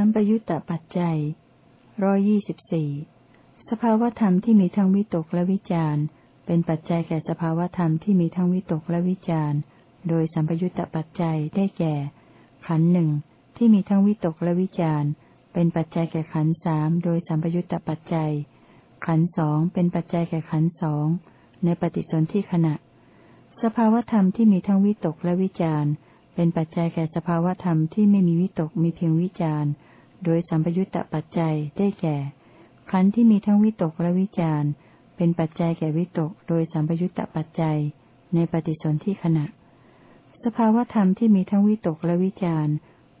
สัมปยุตตปัจจัยร้อยี่สิบสี่สภาวธรรมที่มีทั้งวิตกและวิจารณ์ เป็นปัจจัยแก่สภาวธรรมที่มีทั้งวิตกและวิจารณ์ โดยสัมปยุตตปัจจัยได้แก่ ขันหนึ่งที่มีทั้งวิตกและวิจารณ์ เป็นปัจจัยแก่ขันสามโดยสัมปยุตตปัจจัย ขันสองเป็นปัจจัยแก่ขันสองในปฏิสนธิขณะ สภาวธรรมที่มีทั้งวิตกและวิจารณ์ เป็นปัจจัยแก่สภาวธรรมที่ไม่มีวิตกมีเพียงวิจารณ์ โดยสัมปยุตตปัจจัยได้แก่ ขันธ์ที่มีทั้งวิตกและวิจารเป็นปัจจัยแก่วิตก โดยสัมปยุตตปัจจัย ในปฏิสนธิขณะ สภาวธรรมที่มีทั้งวิตกและวิจาร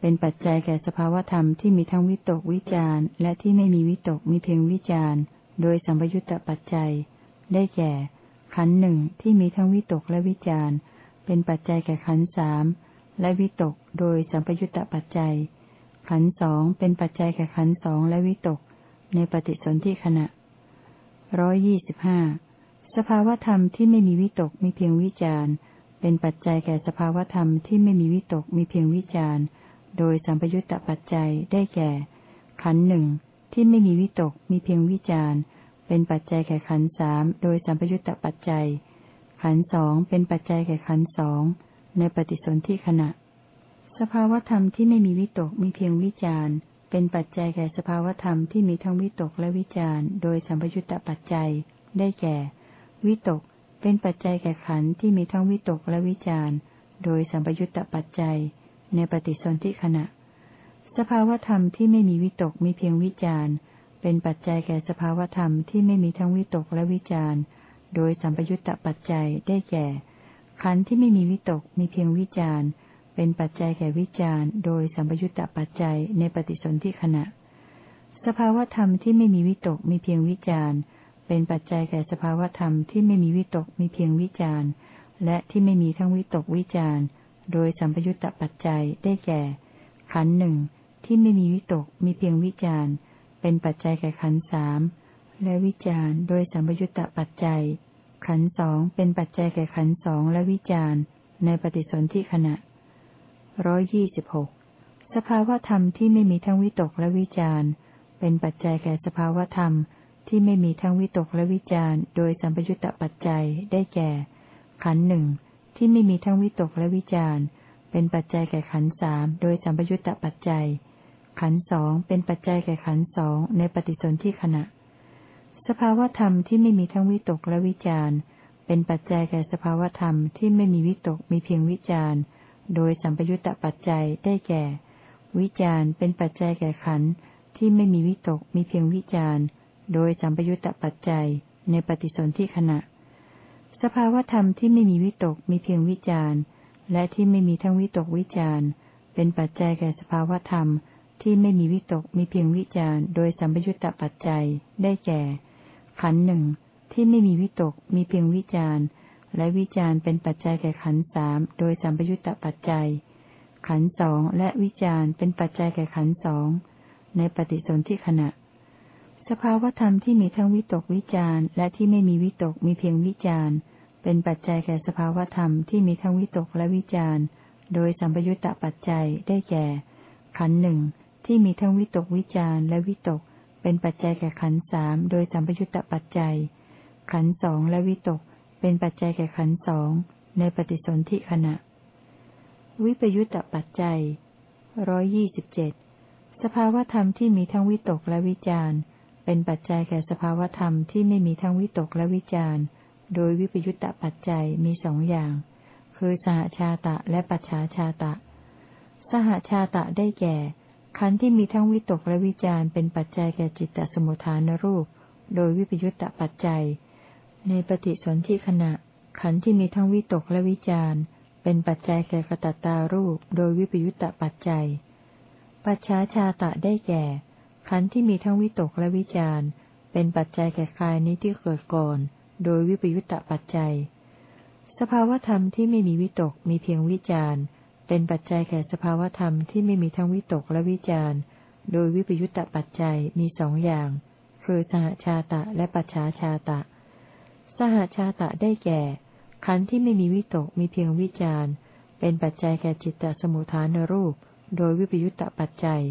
เป็นปัจจัยแก่สภาวธรรมที่มีทั้งวิตกวิจารและที่ไม่มีวิตกมีเพียงวิจารโดยสัมปยุตตปัจจัย ได้แก่ ขันหนึ่งที่มีทั้งวิตกและวิจารเป็นปัจจัยแก่ขันสามและวิตก โดยสัมปยุตตปัจจัย ขันสองเป็นปัจจัยแก่ขันสองและวิตก ในปฏิสนธิขณะร้อยยี่สิบห้าสภาวธรรมที่ไม่มีวิตกมีเพียงวิจารณ์เป็นปัจจัยแก่สภาวธรรมที่ไม่มีวิตกมีเพียงวิจารณ์โดยสัมปยุตตปัจจัยได้แก่ ขันหนึ่งที่ไม่มีวิตกมีเพียงวิจารณ์เป็นปัจจัยแก่ขันสามโดยสัมปยุตตปัจจัย ขันสองเป็นปัจจัยแก่ขันสองในปฏิสนธิขณะ สภาวธรรมที่ไม่มีวิตกมีเพียงวิจารณ์เป็นปัจจัยแก่สภาวธรรมที่มีทั้งวิตกและวิจารณ์โดยสัมปยุตตปัจจัย ได้แก่ วิตก เป็นปัจจัยแก่ขันธ์ที่มีทั้งวิตกและวิจารณ์โดยสัมปยุตตปัจจัย ในปฏิสนธิขณะ สภาวธรรมที่ไม่มีวิตกมีเพียงวิจารณ์เป็นปัจจัยแก่สภาวธรรมที่ไม่มีทั้งวิตกและวิจารณ์โดยสัมปยุตตปัจจัยได้แก่ ขันธ์ที่ไม่มีวิตกมีเพียงวิจารณ์ เป็นปัจจัยแก่วิจารณ์โดยสัมปยุตตปัจจัยในปฏิสนธิขณะ สภาวธรรมที่ไม่มีวิตกมีเพียงวิจารณ์เป็นปัจจัยแก่สภาวธรรมที่ไม่มีวิตกมีเพียงวิจารณ์และที่ไม่มีทั้งวิตกวิจารณ์โดยสัมปยุตตปัจจัยได้แก่ ขันหนึ่งที่ไม่มีวิตกมีเพียงวิจารณ์เป็นปัจจัยแก่ขันสามและวิจารณ์โดยสัมปยุตตปัจจัย ขันสองเป็นปัจจัยแก่ขันสองและวิจารณ์ในปฏิสนธิขณะ ร้อยยี่สิบหกสภาวธรรมที่ไม่มีทั้งวิตกและวิจารเป็นปัจจัยแก่สภาวธรรมที่ไม่มีทั้งวิตกและวิจารโดยสัมปยุตตปัจจัยได้แก่ ขันหนึ่งที่ไม่มีทั้งวิตกและวิจารเป็นปัจจัยแก่ขันสามโดยสัมปยุตตปัจจัย ขันสองเป็นปัจจัยแก่ขันสองในปฏิสนธิขณะ สภาวธรรมที่ไม่มีทั้งวิตกและวิจารเป็นปัจจัยแก่สภาวธรรมที่ไม่มีวิตกมีเพียงวิจารณ์ โดยสัมปยุตตปัจจัยได้แก่ วิจารเป็นปัจจัยแก่ขันธ์ที่ไม่มีวิตกมีเพียงวิจารโดยสัมปยุตตปัจจัยในปฏิสนธิขณะ สภาวธรรมที่ไม่มีวิตกมีเพียงวิจารและที่ไม่มีทั้งวิตกวิจารเป็นปัจจัยแก่สภาวธรรมที่ไม่มีวิตกมีเพียงวิจารโดยสัมปยุตตปัจจัยได้แก่ ขันหนึ่งที่ไม่มีวิตกมีเพียงวิจาร และวิจารเป็นปัจจัยแก่ขันสามโดยสัมปยุตตปัจจัย ขันสองและวิจารเป็นปัจจัยแก่ขันสองในปฏิสนธิขณะ สภาวธรรมที่มีทั้งวิตกวิจารและที่ไม่มีวิตกมีเพียงวิจารเป็นปัจจัยแก่สภาวธรรมที่มีทั้งวิตกและวิจารโดยสัมปยุตตปัจจัยได้แก่ ขันหนึ่งที่มีทั้งวิตกวิจารและวิตก เป็นปัจจัยแก่ขันสามโดยสัมปยุตตปัจจัย ขันสองและวิตก เป็นปัจจัยแก่ขันสองในปฏิสนธิขณะ วิปยุตตปัจจัยร้อยี่สิบเจ็ดสภาวธรรมที่มีทั้งวิตกและวิจารเป็นปัจจัยแก่สภาวธรรมที่ไม่มีทั้งวิตกและวิจารโดยวิปยุตตปัจจัยมีสองอย่าง คือสหชาตะและปัจฉาชาตะ สหชาตะได้แก่ ขันธ์ที่มีทั้งวิตกและวิจารเป็นปัจจัยแก่จิตตสมุทฐานรูป โดยวิปยุตตปัจจัย ในปฏิสนธิขณะ ขันธ์ที่มีทั้งวิตกและวิจารเป็นปัจจัยแก่กตัตตารูป โดยวิปยุตตะปัจจัย ปัจฉาชาตะได้แก่ ขันธ์ที่มีทั้งวิตกและวิจารเป็นปัจจัยแก่กายนี้ที่เกิดก่อน โดยวิปยุตตะปัจจัย สภาวธรรมที่ไม่มีวิตกมีเพียงวิจารเป็นปัจจัยแก่สภาวธรรมที่ไม่มีทั้งวิตกและวิจารโดยวิปยุตตะปัจจัยมีสองอย่าง คือสหชาตะและปัจฉาชาตะ สหชาตะได้แก่ ขันธ์ที่ไม่มีวิตกมีเพียงวิจารเป็นปัจจัยแก่จิตตสมุทฐานรูป โดยวิปยุตตปัจจัย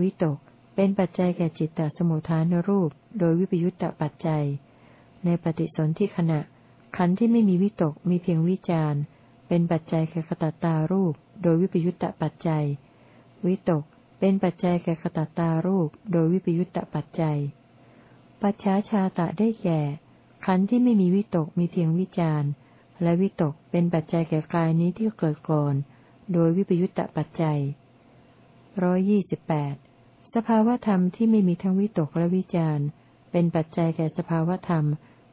วิตก เป็นปัจจัยแก่จิตตสมุทฐานรูป โดยวิปยุตตปัจจัย ในปฏิสนธิขณะ ขันธ์ที่ไม่มีวิตกมีเพียงวิจารเป็นปัจจัยแก่ขตตารูป โดยวิปยุตตปัจจัย วิตก เป็นปัจจัยแก่ขตตารูป โดยวิปยุตตปัจจัย ปัจฉาชาตะได้แก่ ขันธ์ที่ไม่มีวิตกมีเพียงวิจารและวิตกเป็นปัจจัยแก่กายนี้ที่เกิดก่อน โดยวิปยุตตปัจจัยร้อยยี่สิบแปดสภาวธรรมที่ไม่มีทั้งวิตกและวิจารเป็นปัจจัยแก่สภาวธรรม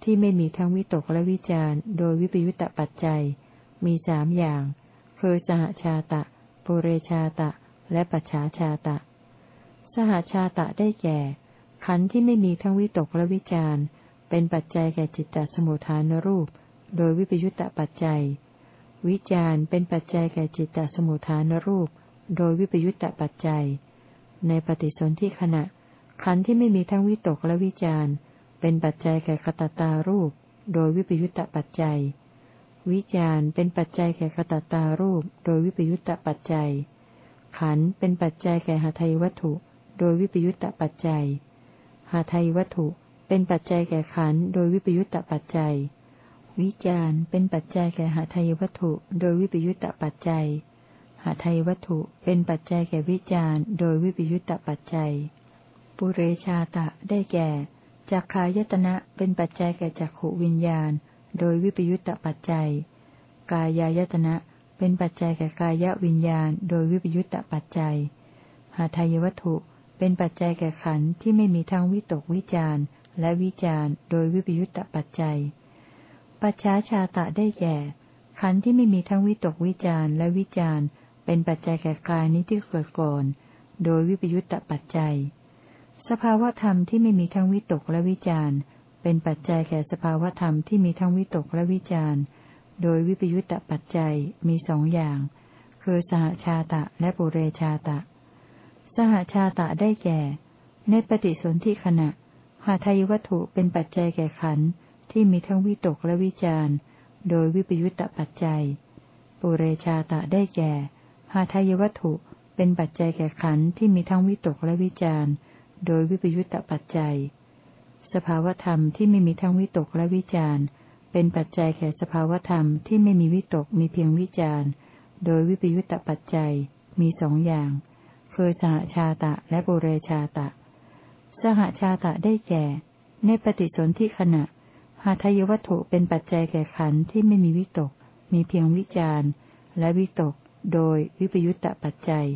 ที่ไม่มีทั้งวิตกและวิจารโดยวิปยุตตปัจจัย มีสามอย่างคือสหชาตะปุเรชาตะ และปัจฉาชาตะ สหชาตะได้แก่ ขันธ์ที่ไม่มีทั้งวิตกและวิจาร เป็นปัจจัยแก่จิตตสมุทฐานรูป โดยวิปยุตตปัจจัย วิจารเป็นปัจจัยแก่จิตตสมุทฐานรูป โดยวิปยุตตปัจจัย ในปฏิสนธิขณะ ขันธ์ที่ไม่มีทั้งวิตกและวิจารเป็นปัจจัยแก่กตตารูป โดยวิปยุตตปัจจัย วิจารเป็นปัจจัยแก่กตตารูป โดยวิปยุตตปัจจัย ขันธ์เป็นปัจจัยแก่หาไทยวัตถุ โดยวิปยุตตปัจจัยหาไทยวัตถุ เป็นปัจจัยแก่ขันโดยวิปยุตตปัจจัย วิจารเป็นปัจจัยแก่หาไทยวัตถุ โดยวิปยุตตปัจจัยหาไทยวัตถุ เป็นปัจจัยแก่วิจารโดยวิปยุตตปัจจัย ปุเรชาตะได้แก่จักขายตนะเป็นปัจจัยแก่จักขวิญญาณ โดยวิปยุตตปัจจัย กายายตนะเป็นปัจจัยแก่กายวิญญาณ โดยวิปยุตตปัจจัยหาทายวัตถุ เป็นปัจจัยแก่ขันธ์ที่ไม่มีทั้งวิตกวิจาร และวิจารโดยวิปยุตตปัจจัย ปัจฉาชาตะได้แก่ ขันธ์ที่ไม่มีทั้งวิตกวิจารและวิจารเป็นปัจจัยแก่กายนี้ที่เกิดก่อน โดยวิปยุตตปัจจัย สภาวธรรมที่ไม่มีทั้งวิตกและวิจารเป็นปัจจัยแก่สภาวธรรมที่มีทั้งวิตกและวิจารโดยวิปยุตตปัจจัยมีสองอย่าง คือสหชาตะและปุเรชาตะ สหชาตะได้แก่ ในปฏิสนธิขณะ หาทายวัตถุเป็นปัจจัยแก่ขันธ์ที่มีทั้งวิตกและวิจารโดยวิปยุตตปัจจัย ปุเรชาตะได้แก่ หาทายวัตถุเป็นปัจจัยแก่ขันธ์ที่มีทั้งวิตกและวิจารโดยวิปยุตตปัจจัย สภาวธรรมที่ไม่มีทั้งวิตกและวิจารเป็นปัจจัยแก่สภาวธรรมที่ไม่มีวิตกมีเพียงวิจารโดยวิปยุตตปัจจัยมีสองอย่าง คือสหชาตะและบุเรชาตะ สหชาตะได้แก่ ในปฏิสนธิขณะ หาทายวัตถุเป็นปัจจัยแก่ขันธ์ที่ไม่มีวิตก มีเพียงวิจารและวิตก โดยวิปยุตตปัจจัย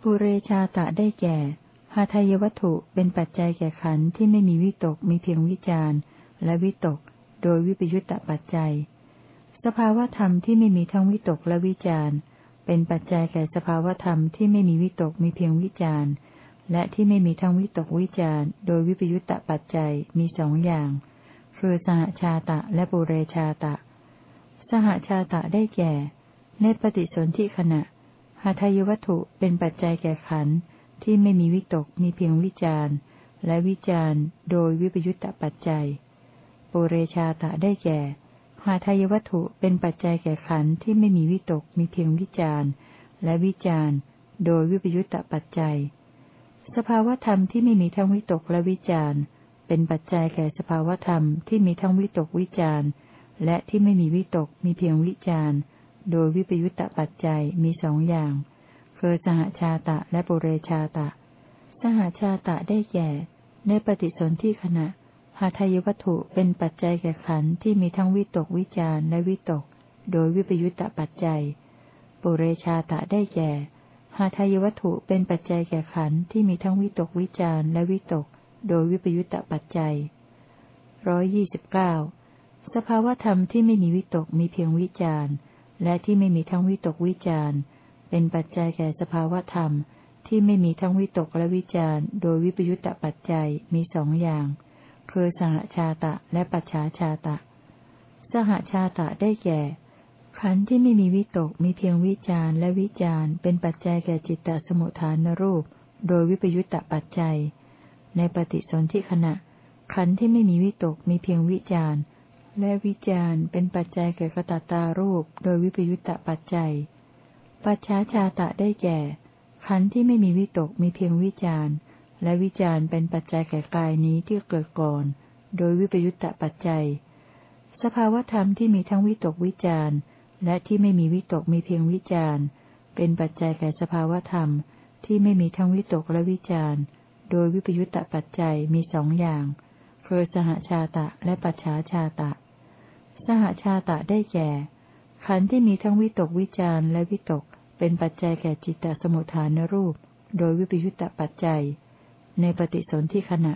ปุเรชาตะได้แก่หาทายวัตถุเป็นปัจจัยแก่ขันธ์ที่ไม่มีวิตก มีเพียงวิจารและวิตก โดยวิปยุตตปัจจัย สภาวธรรมที่ไม่มีทั้งวิตกและวิจารเป็นปัจจัยแก่สภาวธรรมที่ไม่มีวิตก มีเพียงวิจาร และที่ไม่มีทั้งวิตกวิจารโดยวิปยุตตปัจจัยมีสองอย่าง คือสหชาตะและปุเรชาตะ สหชาตะได้แก่ ในปฏิสนธิขณะหาทายวัตถุเป็นปัจจัยแก่ขันที่ไม่มีวิตกมีเพียงวิจารและวิจารโดยวิปยุตตปัจจัย ปุเรชาตะได้แก่หาทายวัตถุเป็นปัจจัยแก่ขันธ์ที่ไม่มีวิตกมีเพียงวิจารและวิจารโดยวิปยุตตปัจจัย สภาวธรรมที่ไม่มีทั้งวิตกและวิจารเป็นปัจจัยแก่สภาวธรรมที่มีทั้งวิตกวิจารและที่ไม่มีวิตกมีเพียงวิจารโดยวิปยุตตปัจจัยมีสองอย่าง คือสหชาตะและปุเรชาตะ สหชาตะได้แก่ ในปฏิสนธิขณะหาทายวัตถุเป็นปัจจัยแก่ขันธ์ที่มีทั้งวิตกวิจารและวิตก โดยวิปยุตตปัจจัย ปุเรชาตะได้แก่ หาทายวัตถุเป็นปัจจัยแก่ขันธ์ที่มีทั้งวิตกวิจารและวิตก โดยวิปยุตตปัจจัยร้อยยี่สิบเก้าสภาวธรรมที่ไม่มีวิตกมีเพียงวิจารและที่ไม่มีทั้งวิตกวิจารเป็นปัจจัยแก่สภาวธรรม ที่ไม่มีทั้งวิตกและวิจารโดยวิปยุตตปัจจัยมีสองอย่าง คือสหชาตะและปัจฉาชาตะ สหชาตะได้แก่ ขันธ์ที่ไม่มีวิตกมีเพียงวิจารและวิจารเป็นปัจจัยแก่จิตตสมุทฐานรูป โดยวิปยุตตปัจจัย ในปฏิสนธิขณะ ขันธ์ที่ไม่มีวิตกมีเพียงวิจารและวิจารเป็นปัจจัยแก่กตตารูป โดยวิปยุตตปัจจัย ปัจฉาชาตะได้แก่ ขัขันธ์ที่ไม่มีวิตกมีเพียงวิจารณ์และวิจารณ์เป็นปัจจัยแก่กายนี้ที่เกิดก่อน โดยวิปยุตตปัจจัย สภาวธรรมที่มีทั้งวิตกวิจารณ์ และที่ไม่มีวิตกมีเพียงวิจารณ์ เป็นปัจจัยแก่สภาวธรรม ที่ไม่มีทั้งวิตกและวิจารณ์ โดยวิปยุตตปัจจัยมีสองอย่างคือสหชาตะและปัจฉาชาตะ สหชาตะได้แก่ ขันธ์ที่มีทั้งวิตกวิจารณ์และวิตก เป็นปัจจัยแก่จิตตสมุทฐานรูป โดยวิปยุตตปัจจัย ในปฏิสนธิขณะ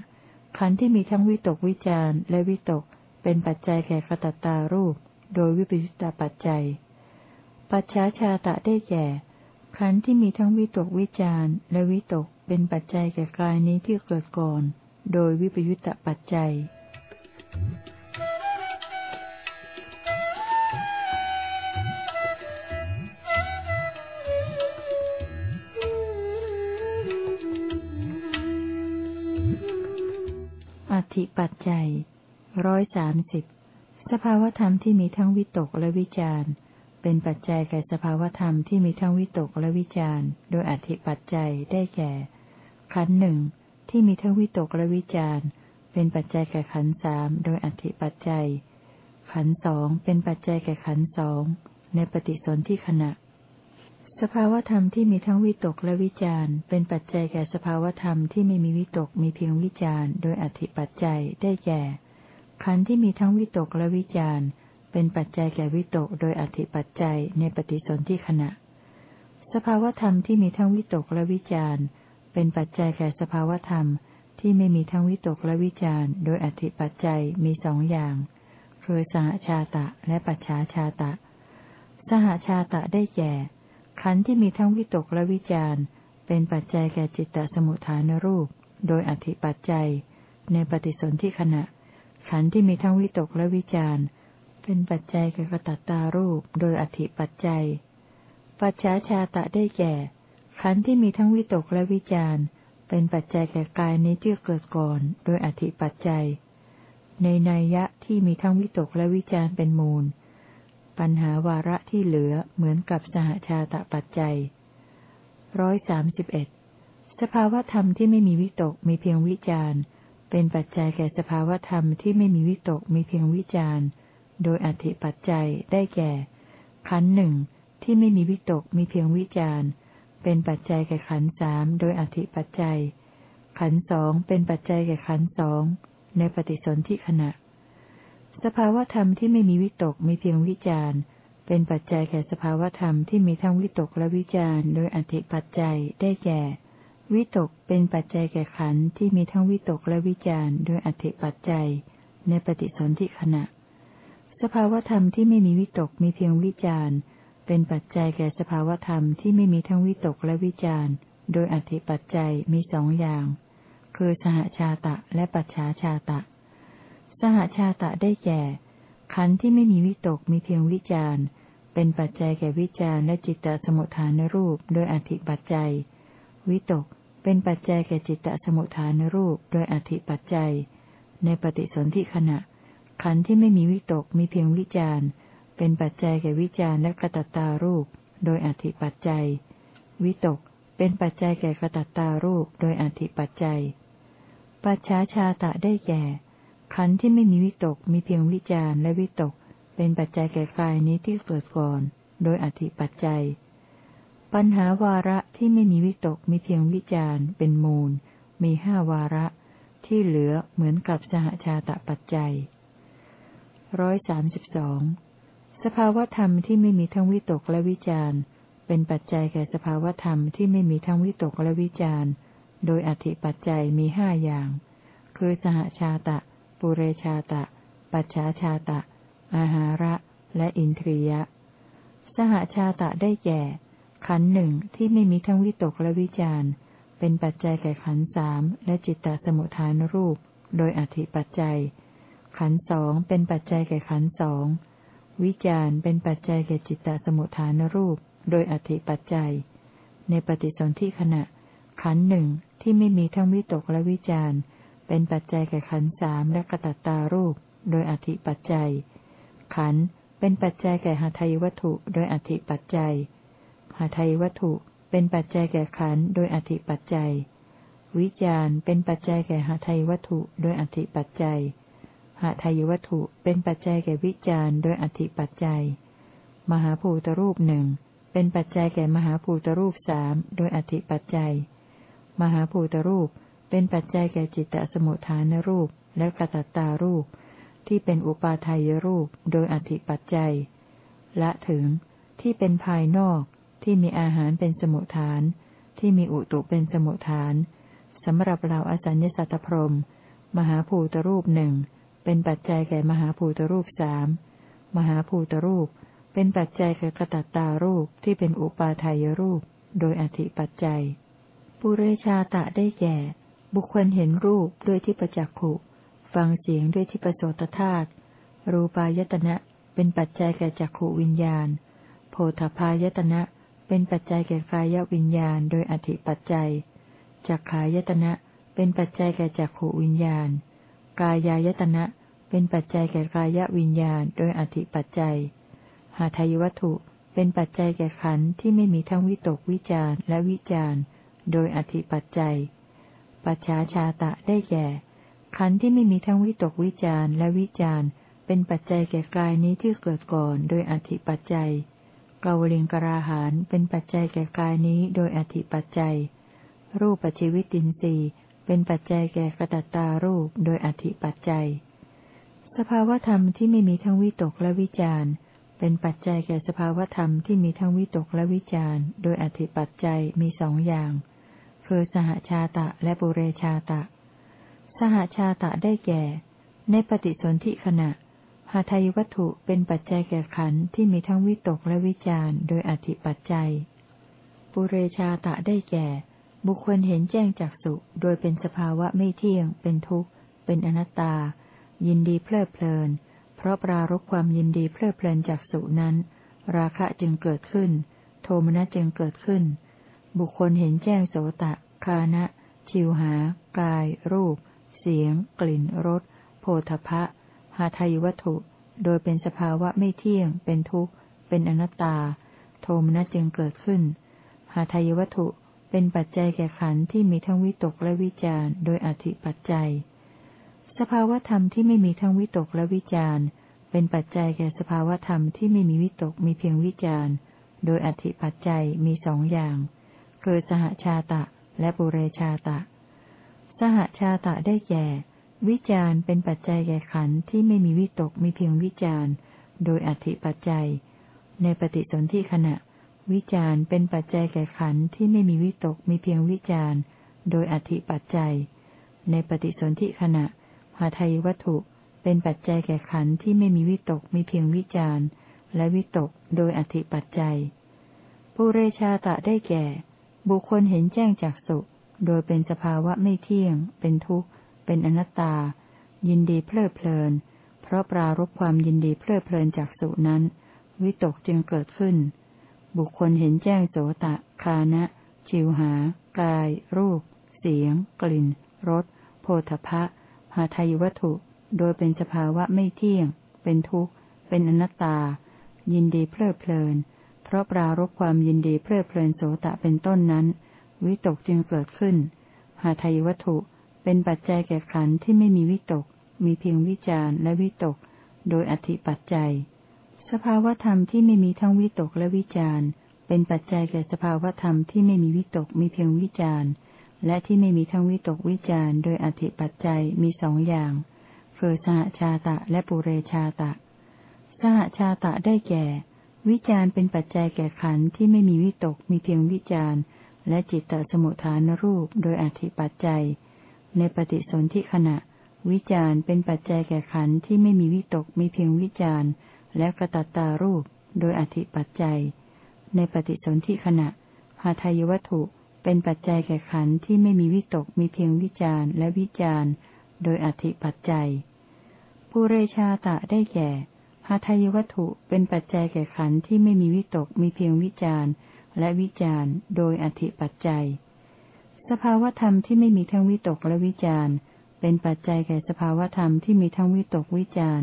ขันธ์ที่มีทั้งวิตกวิจารณ์และวิตก เป็นปัจจัยแก่กตัตตารูป โดยวิปยุตตปัจจัย ปัจฉาชาตะได้แก่ ขันธ์ที่มีทั้งวิตกวิจารณ์และวิตกเป็นปัจจัยแก่กายนี้ที่เกิดก่อน โดยวิปยุตตปัจจัยอธิปัจจัยร้อยสามสิบ สภาวธรรมที่มีทั้งวิตกและวิจารเป็นปัจจัยแก่สภาวธรรมที่มีทั้งวิตกและวิจารโดยอธิปัจจัยได้แก่ ขันหนึ่งที่มีทั้งวิตกและวิจารเป็นปัจจัยแก่ขันสามโดยอธิปัจจัย ขันสองเป็นปัจจัยแก่ขันสองในปฏิสนธิขณะ สภาวธรรมที่มีทั้งวิตกและวิจารเป็นปัจจัยแก่สภาวธรรมที่ไม่มีวิตกมีเพียงวิจารโดยอธิปัจจัยได้แก่ ขันธ์ที่มีทั้งวิตกและวิจารณ์เป็นปัจจัยแก่วิตกโดยอธิปัจจัยในปฏิสนธิขณะ สภาวธรรมที่มีทั้งวิตกและวิจารณ์เป็นปัจจัยแก่สภาวธรรมที่ไม่มีทั้งวิตกและวิจารณ์โดยอธิปัจจัยมีสองอย่างคือสหชาตะและปัจฉาชาตะ สหชาตะได้แก่ ขันธ์ที่มีทั้งวิตกและวิจารณ์เป็นปัจจัยแก่จิตตสมุทฐานรูป โดยอธิปัจจัยในปฏิสนธิขณะ ขันธ์ที่มีทั้งวิตกและวิจารณ์เป็นปัจจัยแก่กตัตตารูป โดยอธิปัจจัย ปัจฉาชาตะได้แก่ ขันธ์ที่มีทั้งวิตกและวิจารณ์เป็นปัจจัยแก่กายในที่เกิดก่อน โดยอธิปัจจัย ในนัยยะที่มีทั้งวิตกและวิจารณ์เป็นมูล ปัญหาวาระที่เหลือเหมือนกับสหชาตะปัจจัยร้อยสามสิบเอ็ดสภาวธรรมที่ไม่มีวิตกมีเพียงวิจารณ์ เป็นปัจจัยแก่สภาวธรรมที่ไม่มีวิตกมีเพียงวิจารณ์ โดยอธิปัจจัยได้แก่ ขันหนึ่งที่ไม่มีวิตกมีเพียงวิจารณ์ เป็นปัจจัยแก่ขันสามโดยอธิปัจจัย ขันสองเป็นปัจจัยแก่ขันสองในปฏิสนธิขณะ สภาวธรรมที่ไม่มีวิตกมีเพียงวิจารณ์ เป็นปัจจัยแก่สภาวธรรมที่มีทั้งวิตกและวิจารณ์ โดยอธิปัจจัยได้แก่ วิตกเป็นปัจจัยแก่ขันธ์ที่มีทั้งวิตกและวิจารณ์โดยอธิปัจจัย ในปฏิสนธิขณะ สภาวธรรมที่ไม่มีวิตกมีเพียงวิจารณ์เป็นปัจจัยแก่สภาวธรรมที่ไม่มีทั้งวิตกและวิจารณ์โดยอธิปัจจัยมีสองอย่าง คือสหชาตะและปัจฉาชาตะ สหชาตะได้แก่ ขันธ์ที่ไม่มีวิตกมีเพียงวิจารณ์เป็นปัจจัยแก่วิจารณ์และจิตตสมุทฐานรูปโดยอธิปัจจัย วิตก เป็นปัจจัยแก่จิตตสมุทฐานรูปโดยอธิปัจจัย ในปฏิสนธิขณะ ขันธ์ที่ไม่มีวิตกมีเพียงวิจารเป็นปัจจัยแก่วิจารและกระตัตตารูป โดยอธิปัจจัย วิตก เป็นปัจจัยแก่กระตัตตารูป โดยอธิปัจจัย ปัจฉาชาตะได้แก่ ขันธ์ที่ไม่มีวิตกมีเพียงวิจารและวิตก เป็นปัจจัยแก่กายนี้ที่เกิดก่อน โดยอธิปัจจัย ปัญหาวาระที่ไม่มีวิตกมีเพียงวิจารเป็นมูล มีห้าวาระ ที่เหลือเหมือนกับสหชาตปัจจัยร้อยสามสิบสองสภาวธรรมที่ไม่มีทั้งวิตกและวิจารเป็นปัจจัยแก่สภาวธรรมที่ไม่มีทั้งวิตกและวิจารโดยอธิปัจจัยมีห้าอย่าง คือสหชาตะ ปุเรชาตะ ปัจฉาชาตะ อาหาระ และอินทรียะ สหชาตะได้แก่ ขันหนึ่งที่ไม่มีทั้งวิตกและวิจารเป็นปัจจัยแก่ขันสามและจิตตสมุทฐานรูป โดยอธิปัจจัย ขันสองเป็นปัจจัยแก่ขันสองวิจารเป็นปัจจัยแก่จิตตสมุทฐานรูป โดยอธิปัจจัย ในปฏิสนธิขณะ ขันหนึ่งที่ไม่มีทั้งวิตกและวิจารเป็นปัจจัยแก่ขันสามและกระตัตตารูป โดยอธิปัจจัย ขันเป็นปัจจัยแก่หาทายวัตถุ โดยอธิปัจจัย หาไทยวัตถุเป็นปัจจัยแก่ขันโดยอธิปัจจัย วิจารเป็นปัจจัยแก่หาไทยวัตถุโดยอธิปัจจัยหาไทยวัตถุเป็นปัจจัยแก่วิจารโดยอธิปัจจัย มหาภูตรูปหนึ่งเป็นปัจจัยแก่มหาภูตรูปสามโดยอธิปัจจัย มหาภูตรูปเป็นปัจจัยแก่จิตตสมุทฐานรูปและกตัตตารูป ที่เป็นอุปาทายรูปโดยอธิปัจจัย ละถึงที่เป็นภายนอก ที่มีอาหารเป็นสมุทฐาน ที่มีอุตุเป็นสมุทฐานสำหรับเราอสัญญสัตตพรมมหาภูตรูปหนึ่งเป็นปัจจัยแก่มหาภูตรูปสามมหาภูตรูป เป็นปัจจัยแก่กตัตตารูปที่เป็นอุปาทายรูป โดยอธิปัจจัย ปุเรชาตะได้แก่ บุคคลเห็นรูปด้วยที่ประจักขุฟังเสียงด้วยที่ประโสตธาตุรูปายตนะเป็นปัจจัยแก่จักขูวิญญาณ โพธพายตนะ เป็นปัจจัยแก่กายวิญญาณ โดยอธิปัจจัยจักขายตนะ เป็นปัจจัยแก่จักขวิญญาณ กายายตนะ เป็นปัจจัยแก่กายวิญญาณ โดยอธิปัจจัย หาทายวัตถุ เป็นปัจจัยแก่ขันธ์ที่ไม่มีทั้งวิตกวิจารและวิจารโดยอธิปัจจัย ปัจฉาชาตะได้แก่ ขันธ์ที่ไม่มีทั้งวิตกวิจารและวิจารเป็นปัจจัยแก่กายนี้ที่เกิดก่อน โดยอธิปัจจัย กาวลิงกราหานเป็นปัจจัยแก่กายนี้โดยอธิปัจจัย รูปปัจจิวิตินสีเป็นปัจจัยแก่กระตัตตารูปโดยอธิปัจจัย สภาวธรรมที่ไม่มีทั้งวิตกและวิจารเป็นปัจจัยแก่สภาวธรรมที่มีทั้งวิตกและวิจารโดยอธิปัจจัยมีสองอย่าง คือสหชาตะและปุเรชาตะ สหชาตะได้แก่ ในปฏิสนธิขณะ หาทายวัตถุเป็นปัจจัยแก่ขันธ์ที่มีทั้งวิตกและวิจารโดยอธิปัจจัย ปุเรชาตะได้แก่ บุคคลเห็นแจ้งจากสุโดยเป็นสภาวะไม่เที่ยง เป็นทุกข์ เป็นอนัตตา ยินดีเพลิดเพลิน เพราะปรารบความยินดีเพลิดเพลินจากสุนั้น ราคะจึงเกิดขึ้น โทมนัสจึงเกิดขึ้น บุคคลเห็นแจ้งโสตะ คานะ ชิวหา กาย รูป เสียง กลิ่น รส โพธพะ หาทายวัตถุ โดยเป็นสภาวะไม่เที่ยง เป็นทุกข์ เป็นอนัตตา โทมนัสจึงเกิดขึ้น หาทายวัตถุเป็นปัจจัยแก่ขันธ์ที่มีทั้งวิตกและวิจารโดยอธิปัจจัย สภาวธรรมที่ไม่มีทั้งวิตกและวิจารเป็นปัจจัยแก่สภาวธรรมที่ไม่มีวิตกมีเพียงวิจารโดยอธิปัจจัยมีสองอย่างคือสหชาตะและปุเรชาตะ สหชาตะได้แก่ วิจารเป็นปัจจัยแก่ขันธ์ที่ไม่มีวิตกมีเพียงวิจารโดยอธิปัจจัย ในปฏิสนธิขณะ วิจารเป็นปัจจัยแก่ขันธ์ที่ไม่มีวิตกมีเพียงวิจารโดยอธิปัจจัย ในปฏิสนธิขณะหาไทยวัตถุเป็นปัจจัยแก่ขันธ์ที่ไม่มีวิตกมีเพียงวิจารและวิตกโดยอธิปัจจัยปุเรชาตะได้แก่ บุคคลเห็นแจ้งจากสุโดยเป็นสภาวะไม่เที่ยง เป็นทุกข์ เป็นอนัตตา ยินดีเพลิดเพลิน เพราะปรารบความยินดีเพลิดเพลินจากสุนั้น วิตกจึงเกิดขึ้น บุคคลเห็นแจ้งโสตะ คานะ ชิวหา กาย รูป เสียง กลิ่น รส โพธพะหาทายวัตถุ โดยเป็นสภาวะไม่เที่ยง เป็นทุกข์ เป็นอนัตตา ยินดีเพลิดเพลิน เพราะปรารบความยินดีเพลิดเพลินโสตะเป็นต้นนั้น วิตกจึงเกิดขึ้นหาทายวัตถุ เป็นปัจจัยแก่ขันธ์ที่ไม่มีวิตก มีเพียงวิจารและวิตก โดยอธิปัจจัย สภาวธรรมที่ไม่มีทั้งวิตกและวิจารเป็นปัจจัยแก่สภาวธรรมที่ไม่มีวิตก มีเพียงวิจารและที่ไม่มีทั้งวิตกวิจารโดยอธิปัจจัยมีสองอย่างคือสหชาตะและปุเรชาตะ สหชาตะได้แก่ วิจารเป็นปัจจัยแก่ขันธ์ที่ไม่มีวิตก มีเพียงวิจารและจิตตสมุทฐานรูปโดยอธิปัจจัย ในปฏิสนธิขณะ วิจารเป็นปัจจัยแก่ขันธ์ที่ไม่มีวิตกมีเพียงวิจารและกระตัตตารูป โดยอธิปัจจัย ในปฏิสนธิขณะหาทายวัตถุเป็นปัจจัยแก่ขันธ์ที่ไม่มีวิตกมีเพียงวิจารและวิจารโดยอธิปัจจัยปุเรชาตะได้แก่หาทายวัตถุเป็นปัจจัยแก่ขันธ์ที่ไม่มีวิตกมีเพียงวิจารและวิจารโดยอธิปัจจัย สภาวธรรมที่ไม่มีทั้งวิตกและวิจารเป็นปัจจัยแก่สภาวธรรมที่มีทั้งวิตกวิจาร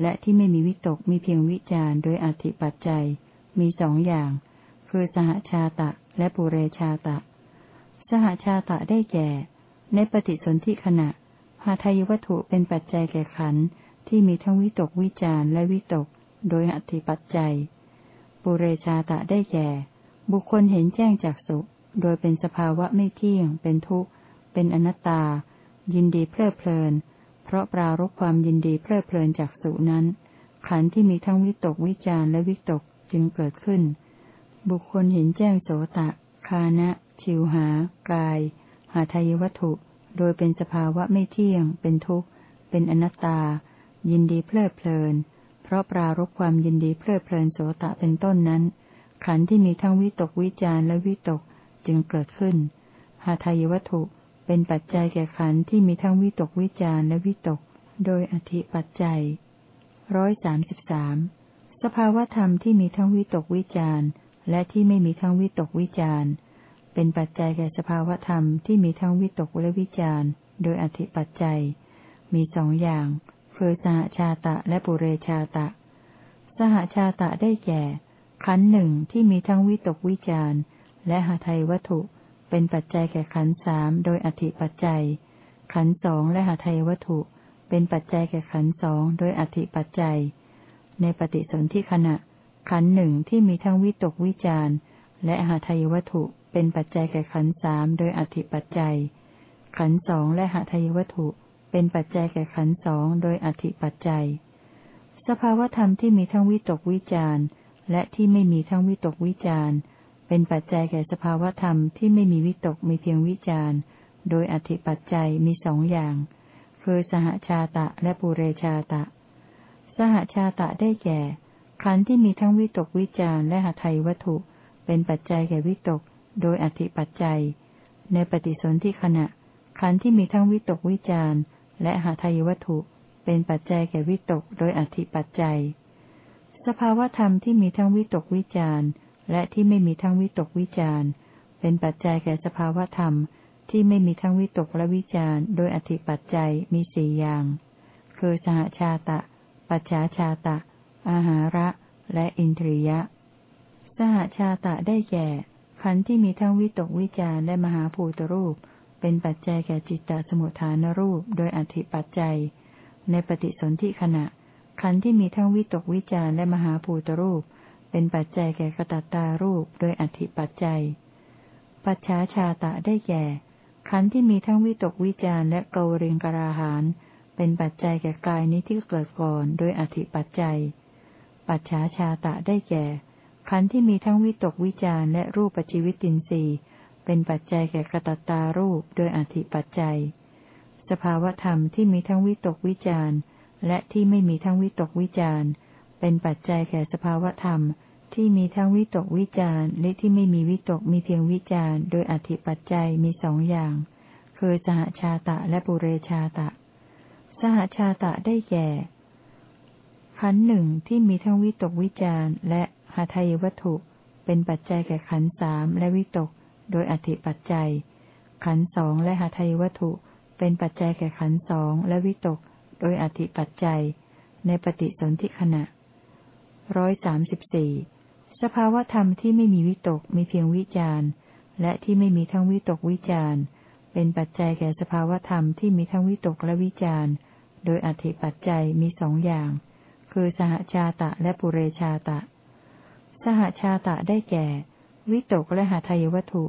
และที่ไม่มีวิตกมีเพียงวิจารโดยอธิปัจจัย มีสองอย่าง คือสหชาตะและปุเรชาตะ สหชาตะได้แก่ ในปฏิสนธิขณะหาทายวัตถุเป็นปัจจัยแก่ขันที่มีทั้งวิตกวิจารและวิตก โดยอธิปัจจัย ปุเรชาตะได้แก่ บุคคลเห็นแจ้งจากสุ โดยเป็นสภาวะไม่เที่ยง เป็นทุกข์ เป็นอนัตตา ยินดีเพลิดเพลิน เพราะปรารบความยินดีเพลิดเพลินจากสุนั้น ขันธ์ที่มีทั้งวิตกวิจารและวิตกจึงเกิดขึ้น บุคคลเห็นแจ้งโสตะ คานะ ชิวหา กาย หาทายวัตถุ โดยเป็นสภาวะไม่เที่ยง เป็นทุกข์ เป็นอนัตตา ยินดีเพลิดเพลิน เพราะปรารบความยินดีเพลิดเพลินโสตะเป็นต้นนั้น ขันธ์ที่มีทั้งวิตกวิจารและวิตก จึงเกิดขึ้น หาทายวัตถุเป็นปัจจัยแก่ขันธ์ที่มีทั้งวิตกวิจารและวิตก โดยอธิปัจจัยร้อยสามสิบสามสภาวธรรมที่มีทั้งวิตกวิจารและที่ไม่มีทั้งวิตกวิจารเป็นปัจจัยแก่สภาวธรรมที่มีทั้งวิตกและวิจารโดยอธิปัจจัย มีสองอย่างคือสหชาตะและปุเรชาตะ สหชาตะได้แก่ขันหนึ่งที่มีทั้งวิตกวิจาร และหาไทยวัตถุ เป็นปัจจัยแก่ขันสามโดยอธิปัจจัย ขันสองและหาไทยวัตถุ เป็นปัจจัยแก่ขันสองโดยอธิปัจจัย ในปฏิสนธิขณะ ขันหนึ่งที่มีทั้งวิตกวิจารและหาไทยวัตถุเป็นปัจจัยแก่ขันสามโดยอธิปัจจัย ขันสองและหาไทยวัตถุ เป็นปัจจัยแก่ขันสองโดยอธิปัจจัย สภาวธรรมที่มีทั้งวิตกวิจารและที่ไม่มีทั้งวิตกวิจาร เป็นปัจจัยแก่สภาวธรรมที่ไม่มีวิตกมีเพียงวิจารโดยอธิปัจจัยมีสองอย่าง คือสหชาตะและปุเรชาตะ สหชาตะได้แก่ ขันธ์ที่มีทั้งวิตกวิจารและหทัยวัตถุ เป็นปัจจัยแก่วิตก โดยอธิปัจจัย ในปฏิสนธิขณะ ขันธ์ที่มีทั้งวิตกวิจารและหทัยวัตถุ เป็นปัจจัยแก่วิตก โดยอธิปัจจัย สภาวธรรมที่มีทั้งวิตกวิจาร และที่ไม่มีทั้งวิตกวิจารเป็นปัจจัยแก่สภาวธรรม ที่ไม่มีทั้งวิตกและวิจารโดยอธิปัจจัยมีสี่อย่าง คือสหชาตะ ปัจฉาชาตะ อาหาระ และอินทรียะ สหชาตะได้แก่ ขันธ์ที่มีทั้งวิตกวิจารและมหาภูตรูป เป็นปัจจัยแก่จิตตสมุทฐานรูป โดยอธิปัจจัย ในปฏิสนธิขณะ ขันธ์ที่มีทั้งวิตกวิจารและมหาภูตรูป เป็นปัจจัยแก่กตัตตารูปโดยอธิปัจจัย ปัจฉาชาตะได้แก่ ขันธ์ที่มีทั้งวิตกวิจารและเกวริงกราหาน เป็นปัจจัยแก่กายนี้ที่เกิดก่อนโดยอธิปัจจัย ปัจฉาชาตะได้แก่ ขันธ์ที่มีทั้งวิตกวิจารและรูปปัจจิวิตินทรีย์ เป็นปัจจัยแก่กระตัตตารูปโดยอธิปัจจัย สภาวธรรมที่มีทั้งวิตกวิจารและที่ไม่มีทั้งวิตกวิจาร เป็นปัจจัยแก่สภาวธรรม ที่มีทั้งวิตกวิจารและที่ไม่มีวิตกมีเพียงวิจารโดยอธิปัจจัยมีสองอย่าง คือสหชาตะและปุเรชาตะ สหชาตะได้แก่ขันหนึ่งที่มีทั้งวิตกวิจารและหาทายวัตถุ เป็นปัจจัยแก่ขันสามและวิตก โดยอธิปัจจัย ขันสองและหาทายวัตถุ เป็นปัจจัยแก่ขันสองและวิตก โดยอธิปัจจัย ในปฏิสนธิขณะ ร้อยสามสิบสี่สภาวธรรมที่ไม่มีวิตกมีเพียงวิจารและที่ไม่มีทั้งวิตกวิจารเป็นปัจจัยแก่สภาวธรรมที่มีทั้งวิตกและวิจารโดยอธิปัจจัยมีสองอย่าง คือสหชาตะและปุเรชาตะ สหชาตะได้แก่ วิตกและหาทายวัตถุ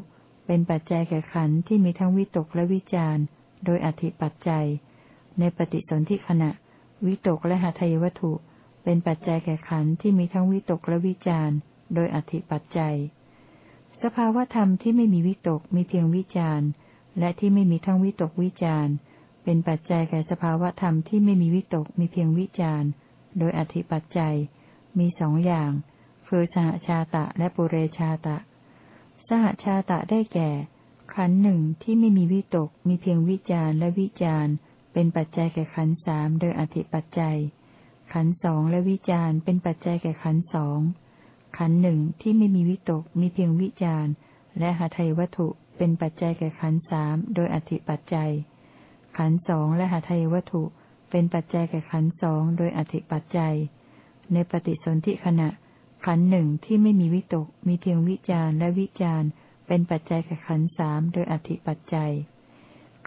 เป็นปัจจัยแก่ขันธ์ที่มีทั้งวิตกและวิจารโดยอธิปัจจัย ในปฏิสนธิขณะ วิตกและหาทายวัตถุ เป็นปัจจัยแก่ขันธ์ที่มีทั้งวิตกและวิจารโดยอธิปัจจัย สภาวธรรมที่ไม่มีวิตกมีเพียงวิจารและที่ไม่มีทั้งวิตกวิจารเป็นปัจจัยแก่สภาวธรรมที่ไม่มีวิตกมีเพียงวิจารโดยอธิปัจจัย มีสองอย่าง คือสหชาตะและปุเรชาตะ สหชาตะได้แก่ ขันหนึ่งที่ไม่มีวิตกมีเพียงวิจารและวิจารเป็นปัจจัยแก่ขันสามโดยอธิปัจจัย ขันสองและวิจารเป็นปัจจัยแก่ขันสองขันหนึ่งที่ไม่มีวิตกมีเพียงวิจารและหาไทยวัตถุเป็นปัจจัยแก่ขันสามโดยอธิปัจจัย ขันสองและหาไทยวัตถุเป็นปัจจัยแก่ขันสองโดยอธิปัจจัย ในปฏิสนธิขณะ ขันหนึ่งที่ไม่มีวิตกมีเพียงวิจารและวิจารเป็นปัจจัยแก่ขันสามโดยอธิปัจจัย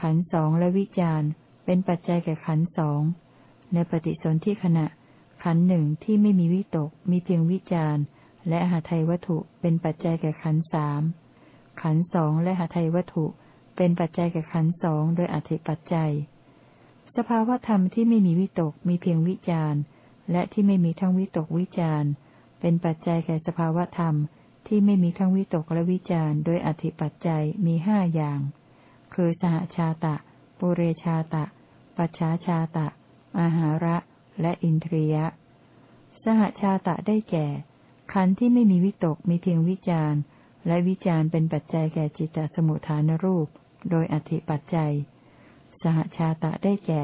ขันสองและวิจารเป็นปัจจัยแก่ขันสอง ในปฏิสนธิขณะ ขันหนึ่งที่ไม่มีวิตก มีเพียงวิจารและหาไทยวัตถุเป็นปัจจัยแก่ขันสามขันสองและหาไทยวัตถุ เป็นปัจจัยแก่ขันสองโดยอธิปัจจัย สภาวธรรมที่ไม่มีวิตก มีเพียงวิจารและที่ไม่มีทั้งวิตกวิจารเป็นปัจจัยแก่สภาวธรรมที่ไม่มีทั้งวิตกและวิจารโดยอธิปัจจัยมีห้าอย่าง คือสหชาตะ ปุเรชาตะ ปัจฉาชาตะ อาหาระ และอินทรียะ สหชาตะได้แก่ ขันธ์ที่ไม่มีวิตกมีเพียงวิจารและวิจารเป็นปัจจัยแก่จิตตสมุทฐานรูป โดยอธิปัจจัย สหชาตะได้แก่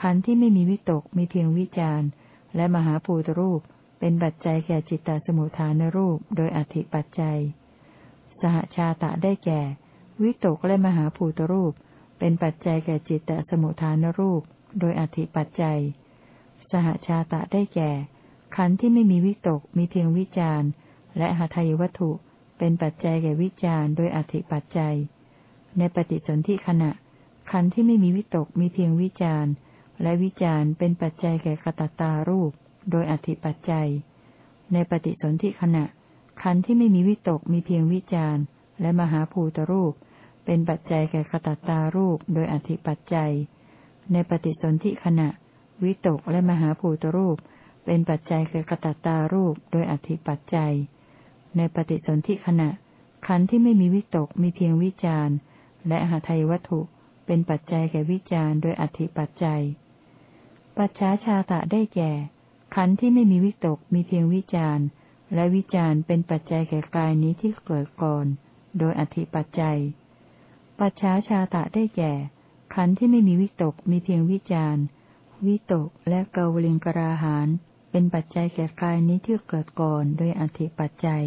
ขันธ์ที่ไม่มีวิตกมีเพียงวิจารและมหาภูตรูป เป็นปัจจัยแก่จิตตสมุทฐานรูป โดยอธิปัจจัย สหชาตะได้แก่ วิตกและมหาภูตรูป เป็นปัจจัยแก่จิตตสมุทฐานรูป โดยอธิปัจจัย สหชาตะได้แก่ ขันธ์ที่ไม่มีวิตกมีเพียงวิจารและหาทายวัตถุเป็นปัจจัยแก่วิจารโดยอธิปัจจัย ในปฏิสนธิขณะ ขันธ์ที่ไม่มีวิตกมีเพียงวิจารและวิจารเป็นปัจจัยแก่กตตารูป โดยอธิปัจจัย ในปฏิสนธิขณะ ขันธ์ที่ไม่มีวิตกมีเพียงวิจารและมหาภูตรูป เป็นปัจจัยแก่ขตตตารูป โดยอธิปัจจัย ในปฏิสนธิขณะ วิตกและมหาภูตรูป เป็นปัจจัยแก่ขตัตตารูปโดยอธิปัจจัย ในปฏิสนธิขณะ ขันธ์ที่ไม่มีวิตกมีเพียงวิจารและหาไทยวัตถุเป็นปัจจัยแก่วิจารโดยอธิปัจจัย ปัจฉาชาตะได้แก่ ขันธ์ที่ไม่มีวิตกมีเพียงวิจารและวิจารเป็นปัจจัยแก่กายนี้ที่เกิดก่อน โดยอธิปัจจัย ปัจฉาชาตะได้แก่ ขันธ์ที่ไม่มีวิตกมีเพียงวิจารวิตกและเกวลิงกราหาน เป็นปัจจัยแก่กายนี้ที่เกิดก่อนโดยอธิปัจจัย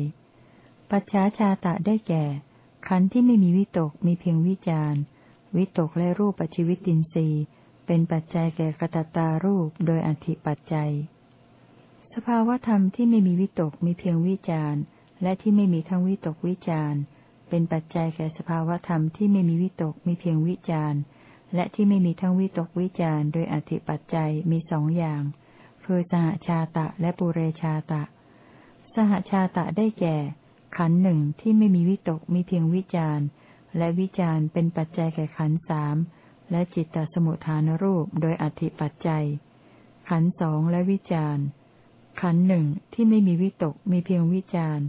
ปัจฉาชาตะได้แก่ ขันธ์ที่ไม่มีวิตกมีเพียงวิจารวิตกและรูปปัจจิวิตินทรีย์ เป็นปัจจัยแก่กตตารูปโดยอธิปัจจัย สภาวธรรมที่ไม่มีวิตกมีเพียงวิจารณ์ และที่ไม่มีทั้งวิตกวิจารณ์ เป็นปัจจัยแก่สภาวธรรมที่ไม่มีวิตกมีเพียงวิจารณ์ และที่ไม่มีทั้งวิตกวิจารโดยอธิปัจจัยมีสองอย่าง คือสหชาตะและปุเรชาตะ สหชาตะได้แก่ ขันหนึ่งที่ไม่มีวิตกมีเพียงวิจารและวิจารเป็นปัจจัยแก่ขันสามและจิตตสมุทฐานรูปโดยอธิปัจจัย ขันสองและวิจารขันหนึ่งที่ไม่มีวิตกมีเพียงวิจาร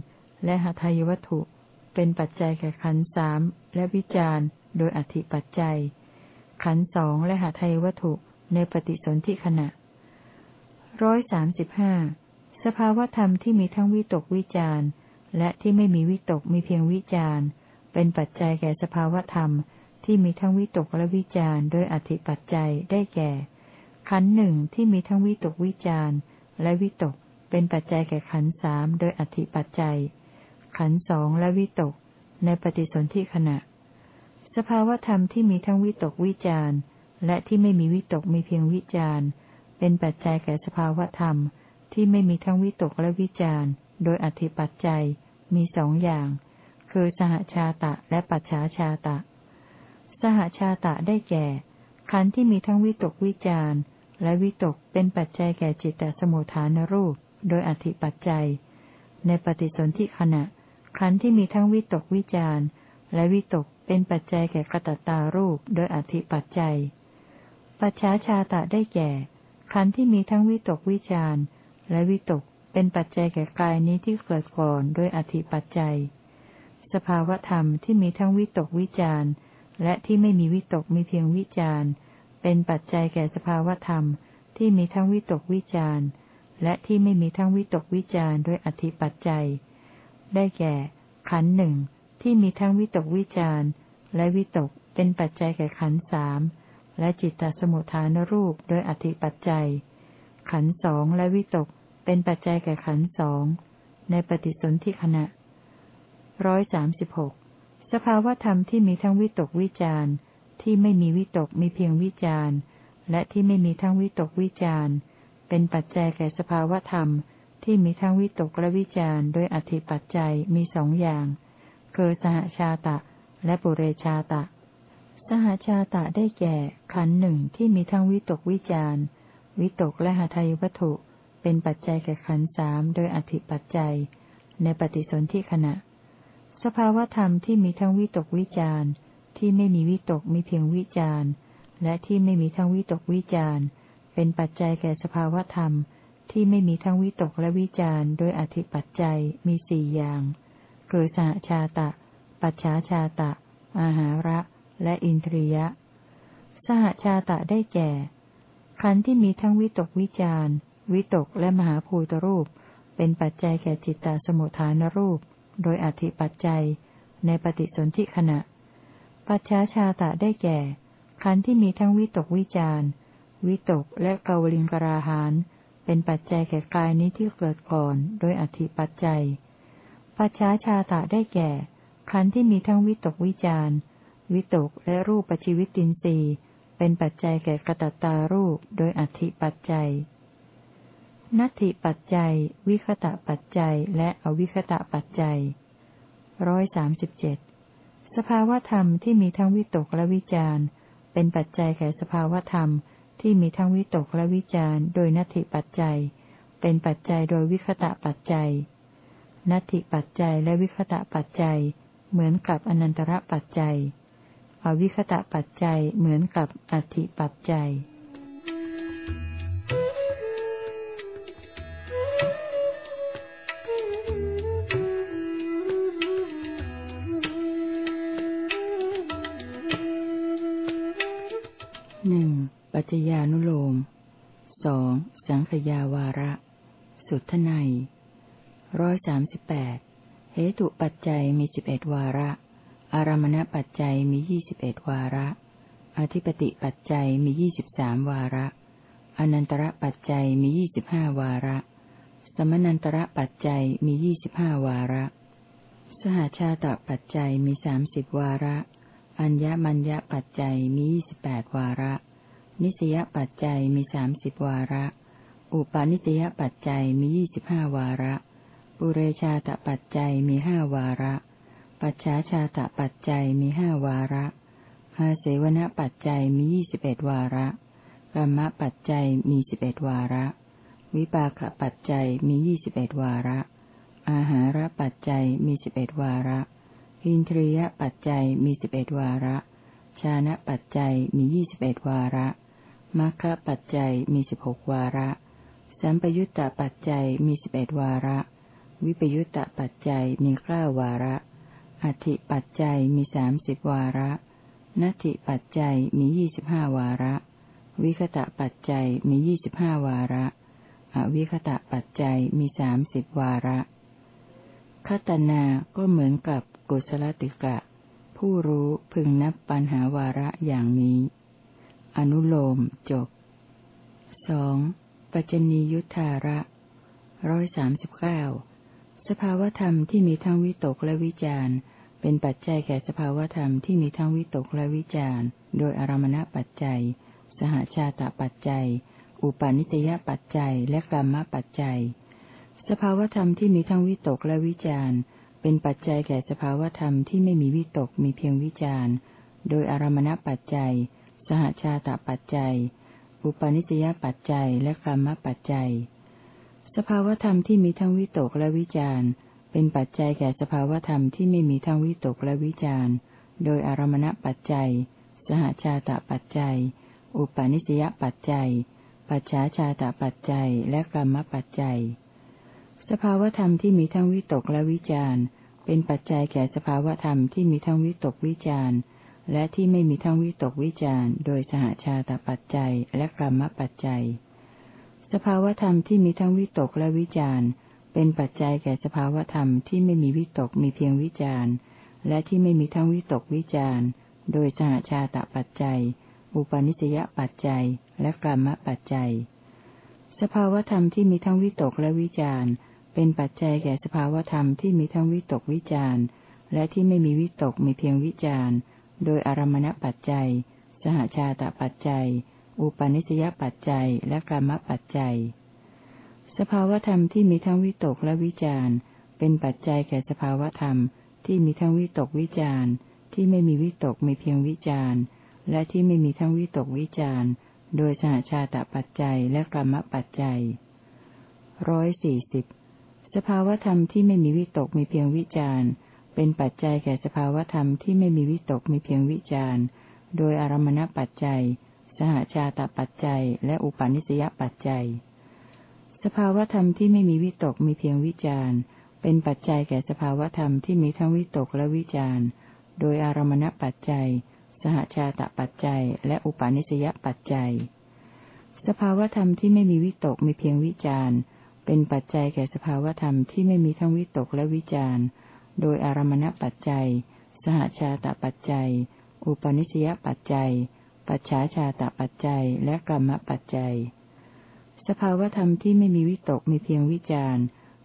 และหาทายวัตถุ เป็นปัจจัยแก่ขันสามและวิจารโดยอธิปัจจัย ขันสองและหาไทยวัตถุในปฏิสนธิขณะร้อยสามสิบห้าสภาวธรรมที่มีทั้งวิตกวิจารและที่ไม่มีวิตกมีเพียงวิจารเป็นปัจจัยแก่สภาวธรรมที่มีทั้งวิตกและวิจารโดยอธิปัจจัยได้แก่ ขันหนึ่งที่มีทั้งวิตกวิจารและวิตกเป็นปัจจัยแก่ขันสามโดยอธิปัจจัย ขันสองและวิตก ในปฏิสนธิขณะ สภาวธรรมที่มีทั้งวิตกวิจารและที่ไม่มีวิตกมีเพียงวิจารเป็นปัจจัยแก่สภาวธรรม ที่ไม่มีทั้งวิตกและวิจารโดยอธิปัจจัยมีสองอย่าง คือสหชาตะและปัจฉาชาตะ สหชาตะได้แก่ ขันธ์ที่มีทั้งวิตกวิจารและวิตกเป็นปัจจัยแก่จิตตสมุทฐานรูป โดยอธิปัจจัย ในปฏิสนธิขณะ ขันธ์ที่มีทั้งวิตกวิจารและวิตก เป็นปัจจัยแก่กตตารูปโดยอธิปัจจัย ปัจฉาชาตะได้แก่ ขันธ์ที่มีทั้งวิตกวิจารและวิตกเป็นปัจจัยแก่กายนี้ที่เกิดก่อนโดยอธิปัจจัย สภาวธรรมที่มีทั้งวิตกวิจารและที่ไม่มีวิตกมีเพียงวิจารเป็นปัจจัยแก่สภาวธรรมที่มีทั้งวิตกวิจารและที่ไม่มีทั้งวิตกวิจารด้วยอธิปัจจัย ได้แก่ ขันหนึ่งที่มีทั้งวิตกวิจาร และวิตกเป็นปัจจัยแก่ขันสามและจิตตสมุทฐานรูปโดยอธิปัจจัย ขันสองและวิตกเป็นปัจจัยแก่ขันสองในปฏิสนธิขณะร้อยสามสิบหกสภาวธรรมที่มีทั้งวิตกวิจารที่ไม่มีวิตกมีเพียงวิจารและที่ไม่มีทั้งวิตกวิจารเป็นปัจจัยแก่สภาวธรรม ที่มีทั้งวิตกและวิจารโดยอธิปัจจัยมีสองอย่าง คือสหชาตะ และปุเรชาตะ สหชาตะได้แก่ ขันหนึ่งที่มีทั้งวิตกวิจารวิตกและหาทายวัตถุ เป็นปัจจัยแก่ขันสามโดยอธิปัจจัย ในปฏิสนธิขณะ สภาวธรรมที่มีทั้งวิตกวิจารที่ไม่มีวิตกมีเพียงวิจารและที่ไม่มีทั้งวิตกวิจารเป็นปัจจัยแก่สภาวธรรมที่ไม่มีทั้งวิตกและวิจารโดยอธิปัจจัยมีสี่อย่าง คือสหชาตะ ปัจฉาชาตะ อาหาระ และอินทรียะ สหชาตะได้แก่ ขันธ์ที่มีทั้งวิตกวิจารวิตกและมหาภูตรูป เป็นปัจจัยแก่จิตตสมุทฐานรูป โดยอธิปัจจัย ในปฏิสนธิขณะ ปัจฉาชาตะได้แก่ ขันธ์ที่มีทั้งวิตกวิจารวิตกและเกวลิงกราหานเป็นปัจจัยแก่กายนี้ที่เกิดก่อน โดยอธิปัจจัย ปัจฉาชาตะได้แก่ ขันธ์ที่มีทั้งวิตกวิจารวิตกและรูปปัจจิวิตินทรีย์ เป็นปัจจัยแก่กระตัตตารูปโดยอธิปัจจัย นัตถิปัจจัย วิคตะปัจจัย และอวิคตะปัจจัยร้อยสามสิบเจ็ดสภาวธรรมที่มีทั้งวิตกและวิจารเป็นปัจจัยแก่สภาวธรรมที่มีทั้งวิตกและวิจารโดยนัตถิปัจจัย เป็นปัจจัยโดยวิคตะปัจจัย นัตถิปัจจัยและวิคตะปัจจัย เหมือนกับอนันตระปัจจัย อวิคตะปัจจัยเหมือนกับอธิปัจจัยหนึ่งปัจจญานุโลมสองสังขยาวาระ สุทไนร้อยสามสิบแปด เหตุปัจจัยมีสิบเอ็ดวาระ อารมณปัจจัยมียี่สิบเอ็ดวาระ อธิปติปัจจัยมียี่สิบสามวาระ อนันตระปัจจัยมียี่สิบห้าวาระ สมนันตระปัจจัยมียี่สิบห้าวาระ สหชาตปัจจัยมีสามสิบวาระ อัญญมัญญปัจจัยมียี่สิบแปดวาระ นิสยปัจจัยมีสามสิบวาระ อุปาณิสยปัจจัยมียี่สิบห้าวาระ ปุเรชาตปัจจัยมีห้าวาระ ปัจฉาชาตปัจจัยมีห้าวาระอาเสวนปัจจัยมียี่สิบเอ็ดวาระกรรมปัจจัยมีสิบเอ็ดวาระ วิปากปัจจัยมียี่สิบเอ็ดวาระ อาหารปัจจัยมีสิบเอ็ดวาระ อินทรียปัจจัยมีสิบเอ็ดวาระ ชานะปัจจัยมียี่สิบเอ็ดวาระมัคคะปัจจัยมีสิบหกวาระ สัมปยุตตปัจจัยมีสิบเอ็ดวาระ วิปยุตตะปัจจัยมีเก้าวาระ อธิปัจจัยมีสามสิบวาระ นัตถิปัจจัยมียี่สิบห้าวาระ วิคตะปัจจัยมียี่สิบห้าวาระ อวิคตะปัจจัยมีสามสิบวาระคตนาก็เหมือนกับกุศลติกะ ผู้รู้พึงนับปัญหาวาระอย่างนี้ อนุโลมจบสองปัจจนียุทธาระร้อยสามสิบเก้า สภาวธรรมที่มีทั้งวิตกและวิจารณ์ เป็นปัจจัยแก่สภาวธรรมที่มีทั้งวิตกและวิจารณ์ โดยอารมณปัจจัย สหชาตปัจจัย อุปาณิสยปัจจัย และกรรมปัจจัย สภาวธรรมที่มีทั้งวิตกและวิจารณ์ เป็นปัจจัยแก่สภาวธรรมที่ไม่มีวิตกมีเพียงวิจารณ์ โดยอารมณปัจจัย สหชาตปัจจัย อุปาณิสยปัจจัย และกรรมปัจจัย สภาวธรรมที่มีทั้งวิตกและวิจารเป็นปัจจัยแก่สภาวธรรมที่ไม่มีทั้งวิตกและวิจารโดยอารมณปัจจัย สหชาตปัจจัย อุปาณิสยปัจจัย ปัจฉาชาตปัจจัย และกรรมปัจจัย สภาวธรรมที่มีทั้งวิตกและวิจารเป็นปัจจัยแก่สภาวธรรมที่มีทั้งวิตกวิจารและที่ไม่มีทั้งวิตกวิจารโดยสหชาตปัจจัย และกรรมปัจจัย สภาวธรรมที่มีทั้งวิตกและวิจารเป็นปัจจัยแก่สภาวธรรมที่ไม่มีวิตกมีเพียงวิจารและที่ไม่มีทั้งวิตกวิจารโดยสหชาตปัจจัย อุปนิสยปัจจัย และกรรมปัจจัย สภาวธรรมที่มีทั้งวิตกและวิจารเป็นปัจจัยแก่สภาวธรรมที่มีทั้งวิตกวิจารและที่ไม่มีวิตกมีเพียงวิจารโดยอารมณปัจจัย สหชาตปัจจัย อุปนิสยปัจจัยและกรรมปัจจัย สภาวธรรมที่มีทั้งวิตกและวิจารเป็นปัจจัยแก่สภาวธรรมที่มีทั้งวิตกวิจารที่ไม่มีวิตกมีเพียงวิจารและที่ไม่มีทั้งวิตกวิจารโดยสหชาตปัจจัยและกรรมปัจจัยร้อยสี่สิบสภาวธรรมที่ไม่มีวิตกมีเพียงวิจารเป็นปัจจัยแก่สภาวธรรมที่ไม่มีวิตกมีเพียงวิจารโดยอารมณปัจจัย หชาตปัจจัย และอุปาณิสยปัจจัย สภาวธรรมที่ไม่มีวิตกมีเพียงวิจารเป็นปัจจัยแก่สภาวธรรมที่มีทั้งวิตกและวิจารโดยอารมณปัจจัย สหชาตปัจจัย และอุปาณิสยปัจจัย สภาวธรรมที่ไม่มีวิตกมีเพียงวิจารเป็นปัจจัยแก่สภาวธรรมที่ไม่มีทั้งวิตกและวิจารโดยอารมณปัจจัย สหชาตปัจจัย อุปนิสยปัจจัย ปัจฉาชาตปัจจัยและกรรมปัจจัย สภาวธรรมที่ไม่มีวิตกมีเพียงวิจาร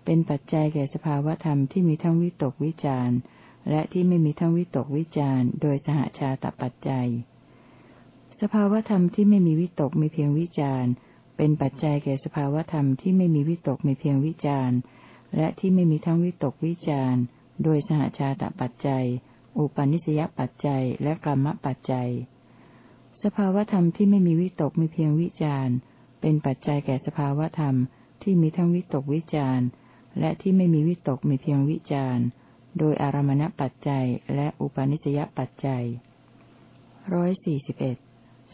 เป็นปัจจัยแก่สภาวธรรมที่มีทั้งวิตกวิจารและที่ไม่มีทั้งวิตกวิจารโดยสหชาตปัจจัย สภาวธรรมที่ไม่มีวิตกมีเพียงวิจารเป็นปัจจัยแก่สภาวธรรมที่ไม่มีวิตกมีเพียงวิจารและที่ไม่มีทั้งวิตกวิจารโดยสหชาตปัจจัย อุปาณิสยปัจจัย และกรรมปัจจัย สภาวธรรมที่ไม่มีวิตกมีเพียงวิจารเป็นปัจจัยแก่สภาวธรรมที่มีทั้งวิตกวิจารและที่ไม่มีวิตกมีเพียงวิจารโดยอารมณปัจจัยและอุปาณิสยปัจจัยร้อยสี่สิบเอ็ด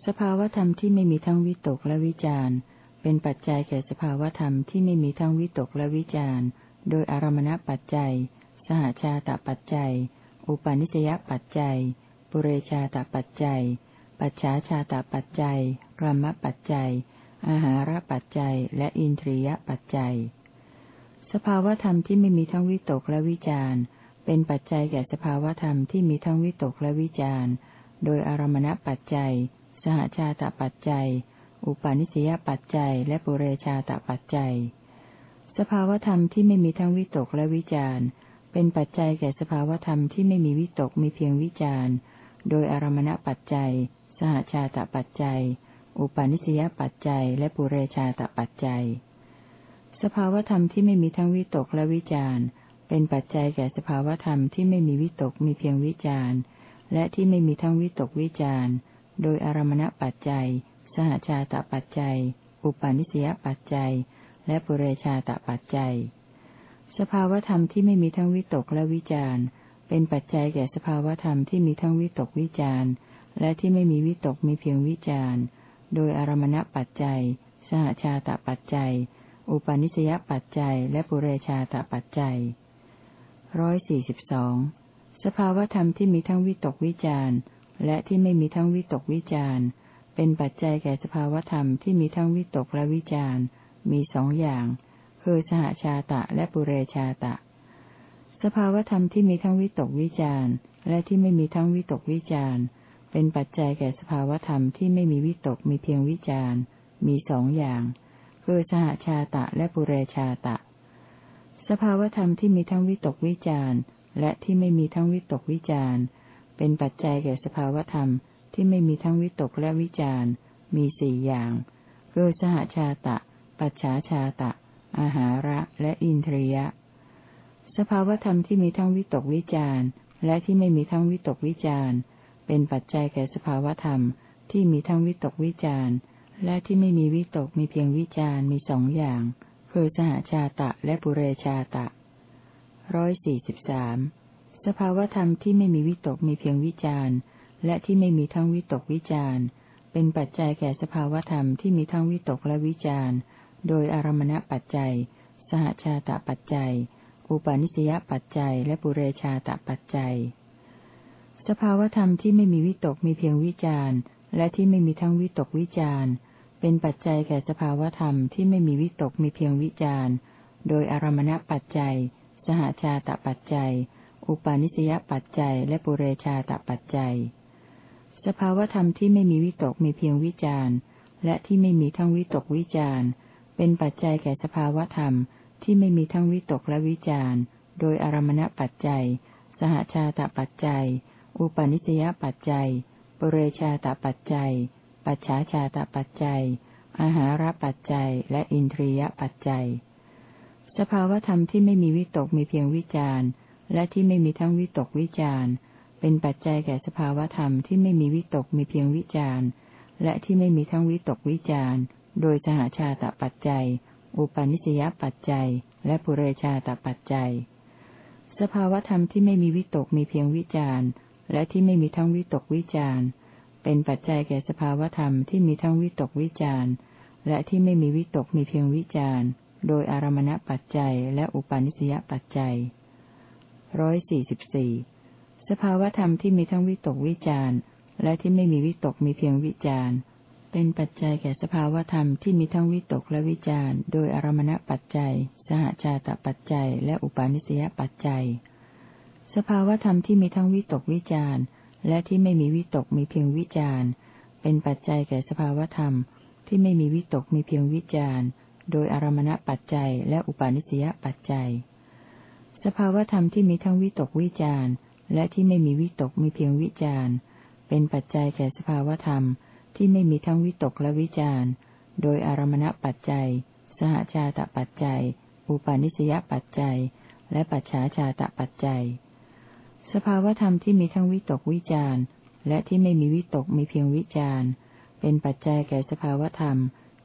สภาวธรรมที่ไม่มีทั้งวิตกและวิจารเป็นปัจจัยแก่สภาวธรรมที่ไม่มีทั้งวิตกและวิจารโดยอารมณปัจจัย สหชาตปัจจัย อุปาณิสยปัจจัย ปุเรชาตปัจจัย ปัจฉาชาตปัจจัยกรรมปัจจัย อาหารปัจจัย และอินทรียปัจจัย สภาวธรรมที่ไม่มีทั้งวิตกและวิจารเป็นปัจจัยแก่สภาวธรรมที่มีทั้งวิตกและวิจารโดยอารมณปัจจัย สหชาตปัจจัย อุปาณิสยปัจจัย และปุเรชาตปัจจัย สภาวธรรมที่ไม่มีทั้งวิตกและวิจารเป็นปัจจัยแก่สภาวธรรมที่ไม่มีวิตกมีเพียงวิจารโดยอารมณปัจจัย หชาตปัจจัย อุปาณิสยปัจจัย และปุเรชาตปัจจัย สภาวธรรมที่ไม่มีทั้งวิตกและวิจารเป็นปัจจัยแก่สภาวธรรมที่ไม่มีวิตกมีเพียงวิจารและที่ไม่มีทั้งวิตกวิจารโดยอารมณปัจจัย สหชาตปัจจัย อุปาณิสยปัจจัย และปุเรชาตปัจจัย สภาวธรรมที่ไม่มีทั้งวิตกและวิจารเป็นปัจจัยแก่สภาวธรรมที่มีทั้งวิตกวิจาร และที่ไม่มีวิตกมีเพียงวิจารโดยอารมณปัจจัย สหชาตปัจจัย อุปาณิสยปัจจัย และปุเรชาตปัจจัยร้อยสี่สิบสองสภาวธรรมที่มีทั้งวิตกวิจารและที่ไม่มีทั้งวิตกวิจารเป็นปัจจัยแก่สภาวธรรมที่มีทั้งวิตกและวิจารมีสองอย่าง คือสหชาตะและปุเรชาตะ สภาวธรรมที่มีทั้งวิตกวิจารและที่ไม่มีทั้งวิตกวิจาร เป็นปัจจัยแก่สภาวธรรมที่ไม่มีวิตกมีเพียงวิจารมีสองอย่าง คือสหชาตะและปุเรชาตะ สภาวธรรมที่มีทั้งวิตกวิจารและที่ไม่มีทั้งวิตกวิจารเป็นปัจจัยแก่สภาวธรรมที่ไม่มีทั้งวิตกและวิจารมีสี่อย่าง คือสหชาตะ ปัจฉาชาตะ อาหาระและอินทรียะ สภาวธรรมที่มีทั้งวิตกวิจารและที่ไม่มีทั้งวิตกวิจาร เป็นปัจจัยแก่สภาวธรรมที่มีทั้งวิตกวิจารและที่ไม่มีวิตกมีเพียงวิจารมีสองอย่าง คือสหชาตะและปุเรชาตะร้อยสี่สิบสามสภาวธรรมที่ไม่มีวิตกมีเพียงวิจารและที่ไม่มีทั้งวิตกวิจารเป็นปัจจัยแก่สภาวธรรมที่มีทั้งวิตกและวิจารโดยอารมณปัจจัย สหชาตะปัจจัย อุปาณิสยปัจจัย และปุเรชาตะปัจจัย สภาวธรรมที่ไม่มีวิตกมีเพียงวิจารณ์ และที่ไม่มีทั้งวิตกวิจารณ์ เป็นปัจจัยแก่สภาวธรรมที่ไม่มีวิตกมีเพียงวิจารณ์ โดยอารมณปัจจัย สหชาตปัจจัย อุปาณิสยปัจจัย และปุเรชาตปัจจัย สภาวธรรมที่ไม่มีวิตกมีเพียงวิจารณ์ และที่ไม่มีทั้งวิตกวิจารณ์ เป็นปัจจัยแก่สภาวธรรมที่ไม่มีทั้งวิตกและวิจารโดยอารมณปัจจัย สหชาตปัจจัย อุปนิสยปัจจัย ปุเรชาตปัจจัย ปัจฉาชาตปัจจัย อาหารปัจจัย และอินทรียปัจจัย สภาวธรรมที่ไม่มีวิตกมีเพียงวิจารและที่ไม่มีทั้งวิตกวิจารเป็นปัจจัยแก่สภาวธรรมที่ไม่มีวิตกมีเพียงวิจารและที่ไม่มีทั้งวิตกวิจารโดยสหาชาตปัจจัย อุปาณิสยปัจจัย และปุเรชาตปัจจัย สภาวธรรมที่ไม่มีวิตกมีเพียงวิจาร และที่ไม่มีทั้งวิตกวิจารเป็นปัจจัยแก่สภาวธรรมที่มีทั้งวิตกวิจารและที่ไม่มีวิตกมีเพียงวิจารโดยอารมณปัจจัยและอุปาณิสยปัจจัยร้อยสี่สิบสี่สภาวธรรมที่มีทั้งวิตกวิจารและที่ไม่มีวิตกมีเพียงวิจารเป็นปัจจัยแก่สภาวธรรมที่มีทั้งวิตกและวิจารโดยอารมณปัจจัย สหชาตปัจจัย และอุปาณิสยปัจจัย สภาวธรรมที่มีทั้งวิตกวิจารและที่ไม่มีวิตกมีเพียงวิจารเป็นปัจจัยแก่สภาวธรรม ที่ไม่มีวิตกมีเพียงวิจารโดยอารมณปัจจัยและอุปาณิสยปัจจัย สภาวธรรมที่มีทั้งวิตกวิจารและที่ไม่มีวิตกมีเพียงวิจารเป็นปัจจัยแก่สภาวธรรม ที่ไม่มีทั้งวิตกและวิจารโดยอารมณปัจจัย สหชาตปัจจัย อุปาณิสยปัจจัย และปัจฉาชาตปัจจัย สภาวธรรมที่มีทั้งวิตกวิจารและที่ไม่มีวิตกมีเพียงวิจารเป็นปัจจัยแก่สภาวธรรม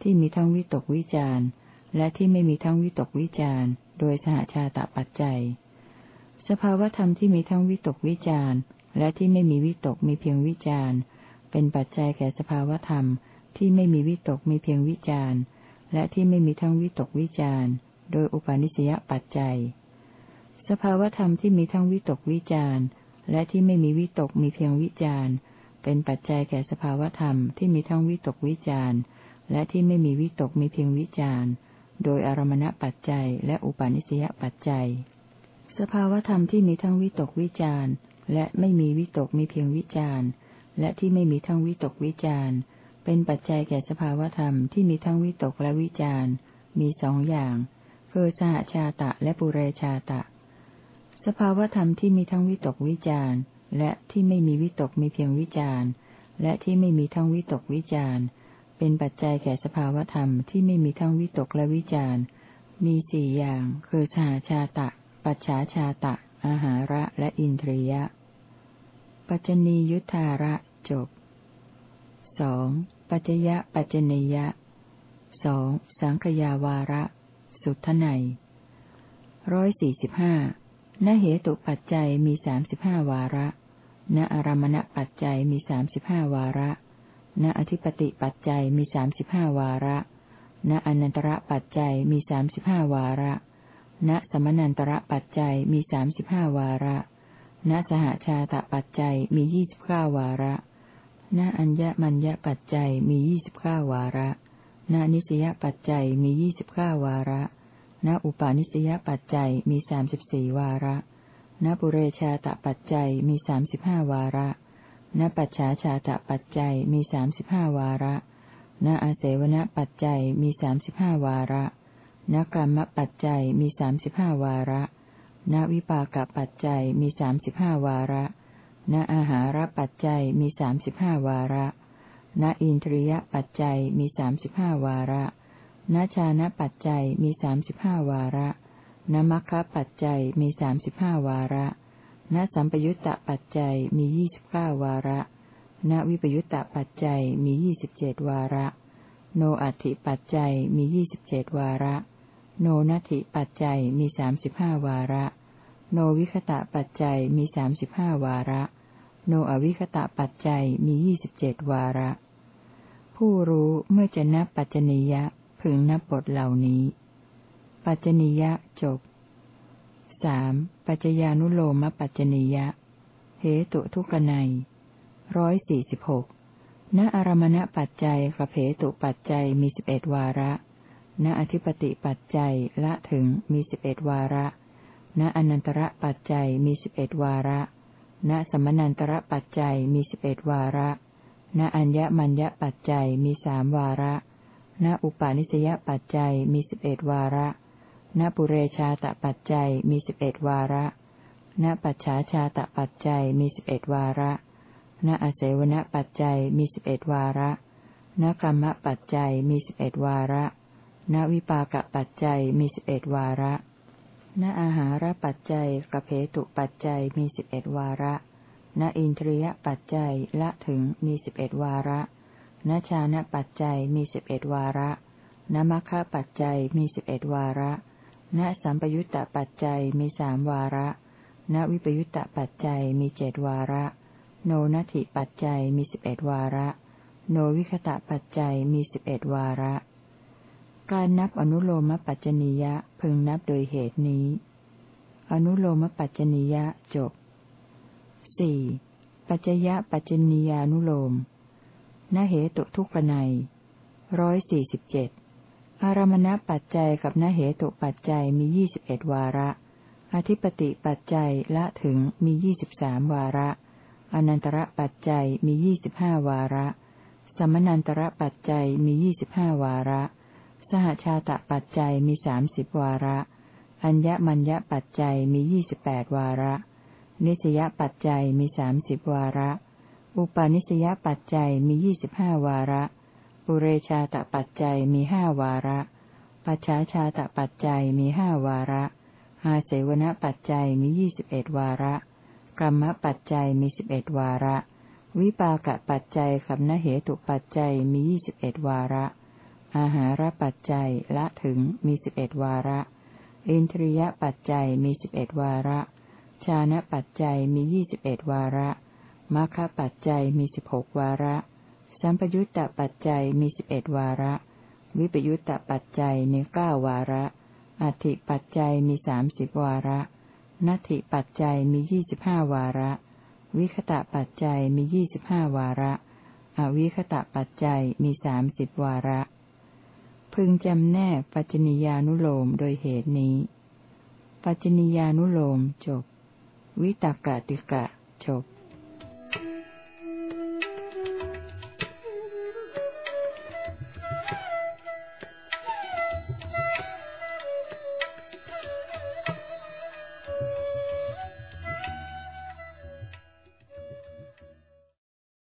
ที่มีทั้งวิตกวิจารและที่ไม่มีทั้งวิตกวิจารโดยสหชาตปัจจัย สภาวธรรมที่มีทั้งวิตกวิจารและที่ไม่มีวิตกมีเพียงวิจารเป็นปัจจัยแก่สภาวธรรมที่ไม่มีวิตกมีเพียงวิจารและที่ไม่มีทั้งวิตกวิจารโดยอุปาณิสยปัจจัย สภาวธรรมที่มีทั้งวิตกวิจารและที่ไม่มีวิตกมีเพียงวิจารเป็นปัจจัยแก่สภาวธรรมที่มีทั้งวิตกวิจารและที่ไม่มีวิตกมีเพียงวิจารโดยอารมณปัจจัยและอุปาณิสยปัจจัย สภาวธรรมที่มีทั้งวิตกวิจารและไม่มีวิตกมีเพียงวิจารและที่ไม่มีทั้งวิตกวิจารเป็นปัจจัยแก่สภาวธรรมที่มีทั้งวิตกและวิจารมีสองอย่างคือสหชาตะและปุเรชาตะ สภาวธรรมที่มีทั้งวิตกวิจารและที่ไม่มีวิตกมีเพียงวิจารและที่ไม่มีทั้งวิตกวิจารเป็นปัจจัยแก่สภาวธรรมที่ไม่มีทั้งวิตกและวิจารมีสี่อย่าง คือสหชาตะ ปัจฉาชาตะ อาหาระและอินทรียะ ปัจจนียุทธาระจบสองปัจจยะปัจจเนยะสองสังขยาวาระ สุทไนร้อยสี่สิบห้า นเหตุปัจจัยมีสามสิบห้าวาระ ณอารมณปัจจัยมีสามสิบห้าวาระ ณอธิปติปัจจัยมีสามสิบห้าวาระ ณอนันตระปัจจัยมีสามสิบห้าวาระ ณสมนันตระปัจจัยมีสามสิบห้าวาระ ณสหชาตปัจจัยมียี่สิบเก้าวาระ ณอัญญมัญญปัจจัยมียี่สิบเก้าวาระ ณนิสยปัจจัยมียี่สิบเก้าวาระ ณอุปาณิสยปัจจัยมีสามสิบสี่วาระ ณปุเรชาตปัจจัยมีสามสิบห้าวาระ ณปัจฉาชาตปัจจัยมีสามสิบห้าวาระ ณอาเสวณปัจจัยมีสามสิบห้าวาระ ณกรรมปัจจัยมีสามสิบห้าวาระ ณวิปากปัจจัยมีสามสิบห้าวาระ ณอาหารปัจจัยมีสามสิบห้าวาระ ณอินทรียปัจจัยมีสามสิบห้าวาระ ณชานะปัจจัยมีสามสิบห้าวาระณมัคคะปัจจัยมีสามสิบห้าวาระณสัมปยุตตปัจจัยมียี่สิบเก้าวาระณวิปยุตตปัจจัยมียี่สิบเจ็ดวาระ โนอัติปัจจัยมียี่สิบเจ็ดวาระ โนนัตถิปัจจัยมีสามสิบห้าวาระ โนวิคตะปัจจัยมีสามสิบห้าวาระ โนอวิคตะปัจจัยมียี่สิบเจ็ดวาระ ผู้รู้เมื่อจะนับปัจจนิยะ พึงนับบทเหล่านี้ ปัจจนิยะจบสามปัจจญานุโลมปัจจนิยะ เหตุทุกนัยร้อยสี่สิบหกณอารมณปัจจัยกับเหตุปัจจัยมีสิบเอ็ดวาระ ณอธิปติปัจจัยละถึงมีสิบเอ็ดวาระ ณอนันตระปัจจัยมีสิบเอ็ดวาระ ณสมนันตระปัจจัยมีสิบเอ็ดวาระ ณอัญญมัญญปัจจัยมีสามวาระ ณอุปาณิสยปัจจัยมีสิบเอ็ดวาระณปุเรชาตปัจจัยมีสิบเอ็ดวาระณปัจฉาชาตปัจจัยมีสิบเอ็ดวาระณอเสวนปัจจัยมีสิบเอ็ดวาระณกรรมปัจจัยมีสิบเอ็ดวาระณวิปากปัจจัยมีสิบเอ็ดวาระณอาหารปัจจัยกับเหตุปัจจัยมีสิบเอ็ดวาระณอินทรียปัจจัยละถึงมีสิบเอ็ดวาระ ณชานะปัจจัยมีสิบเอ็ดวาระณมัคคะปัจจัยมีสิบเอ็ดวาระณสัมปยุตตปัจจัยมีสามวาระ ณวิปยุตตปัจจัยมีเจดวาระ โนนัตถิปัจจัยมีสิบเอ็ดวาระ โนวิคตะปัจจัยมีสิบเอ็ดวาระ การนับอนุโลมปัจจนียะพึงนับโดยเหตุนี้ อนุโลมปัจจนียะจบสี่ปัจจยะปัจจนียานุโลม นเหตุทุกขไนร้อยสี่สิบเจ็ดอารมณปัจจัยกับนเหตุปัจจัยมียี่สิบเอ็ดวาระ อธิปติปัจจัยละถึงมียี่สิบสามวาระ อนันตระปัจจัยมียี่สิบห้าวาระ สมนันตระปัจจัยมียี่สิบห้าวาระ สหชาตปัจจัยมีสามสิบวาระ อัญญมัญญปัจจัยมียี่สิบแปดวาระ นิสยปัจจัยมีสามสิบวาระ อุปาณิสยปัจจัยมียี่สิบห้าวาระ ปุเรชาตปัจจัยมีห้าวาระ ปัจฉาชาตปัจจัยมีห้าวาระอาเสวนปัจจัยมียี่สิบเอ็ดวาระ กรรมปัจจัยมีสิบเอ็ดวาระ วิปากปัจจัยกับนเหตุปัจจัยมียี่สิบเอ็ดวาระ อาหารปัจจัยละถึงมีสิบเอ็ดวาระ อินทรียปัจจัยมีสิบเอ็ดวาระ ชานะปัจจัยมียี่สิบเอ็ดวาระ มรรคปัจจัยมีสิบหกวาระ สัมปยุตตปัจจัยมีสิบเอ็ดวาระ วิปยุตตปัจจัยมีเก้าวาระ อธิปัจจัยมีสามสิบวาระนัตถิปัจจัยมียี่สิบห้าวาระ วิคตะปัจจัยมียี่สิบห้าวาระ อวิคตะปัจจัยมีสามสิบวาระ พึงจำแนกปัจจนิยานุโลมโดยเหตุนี้ ปัจจนิยานุโลมจบ วิตากติกะจบ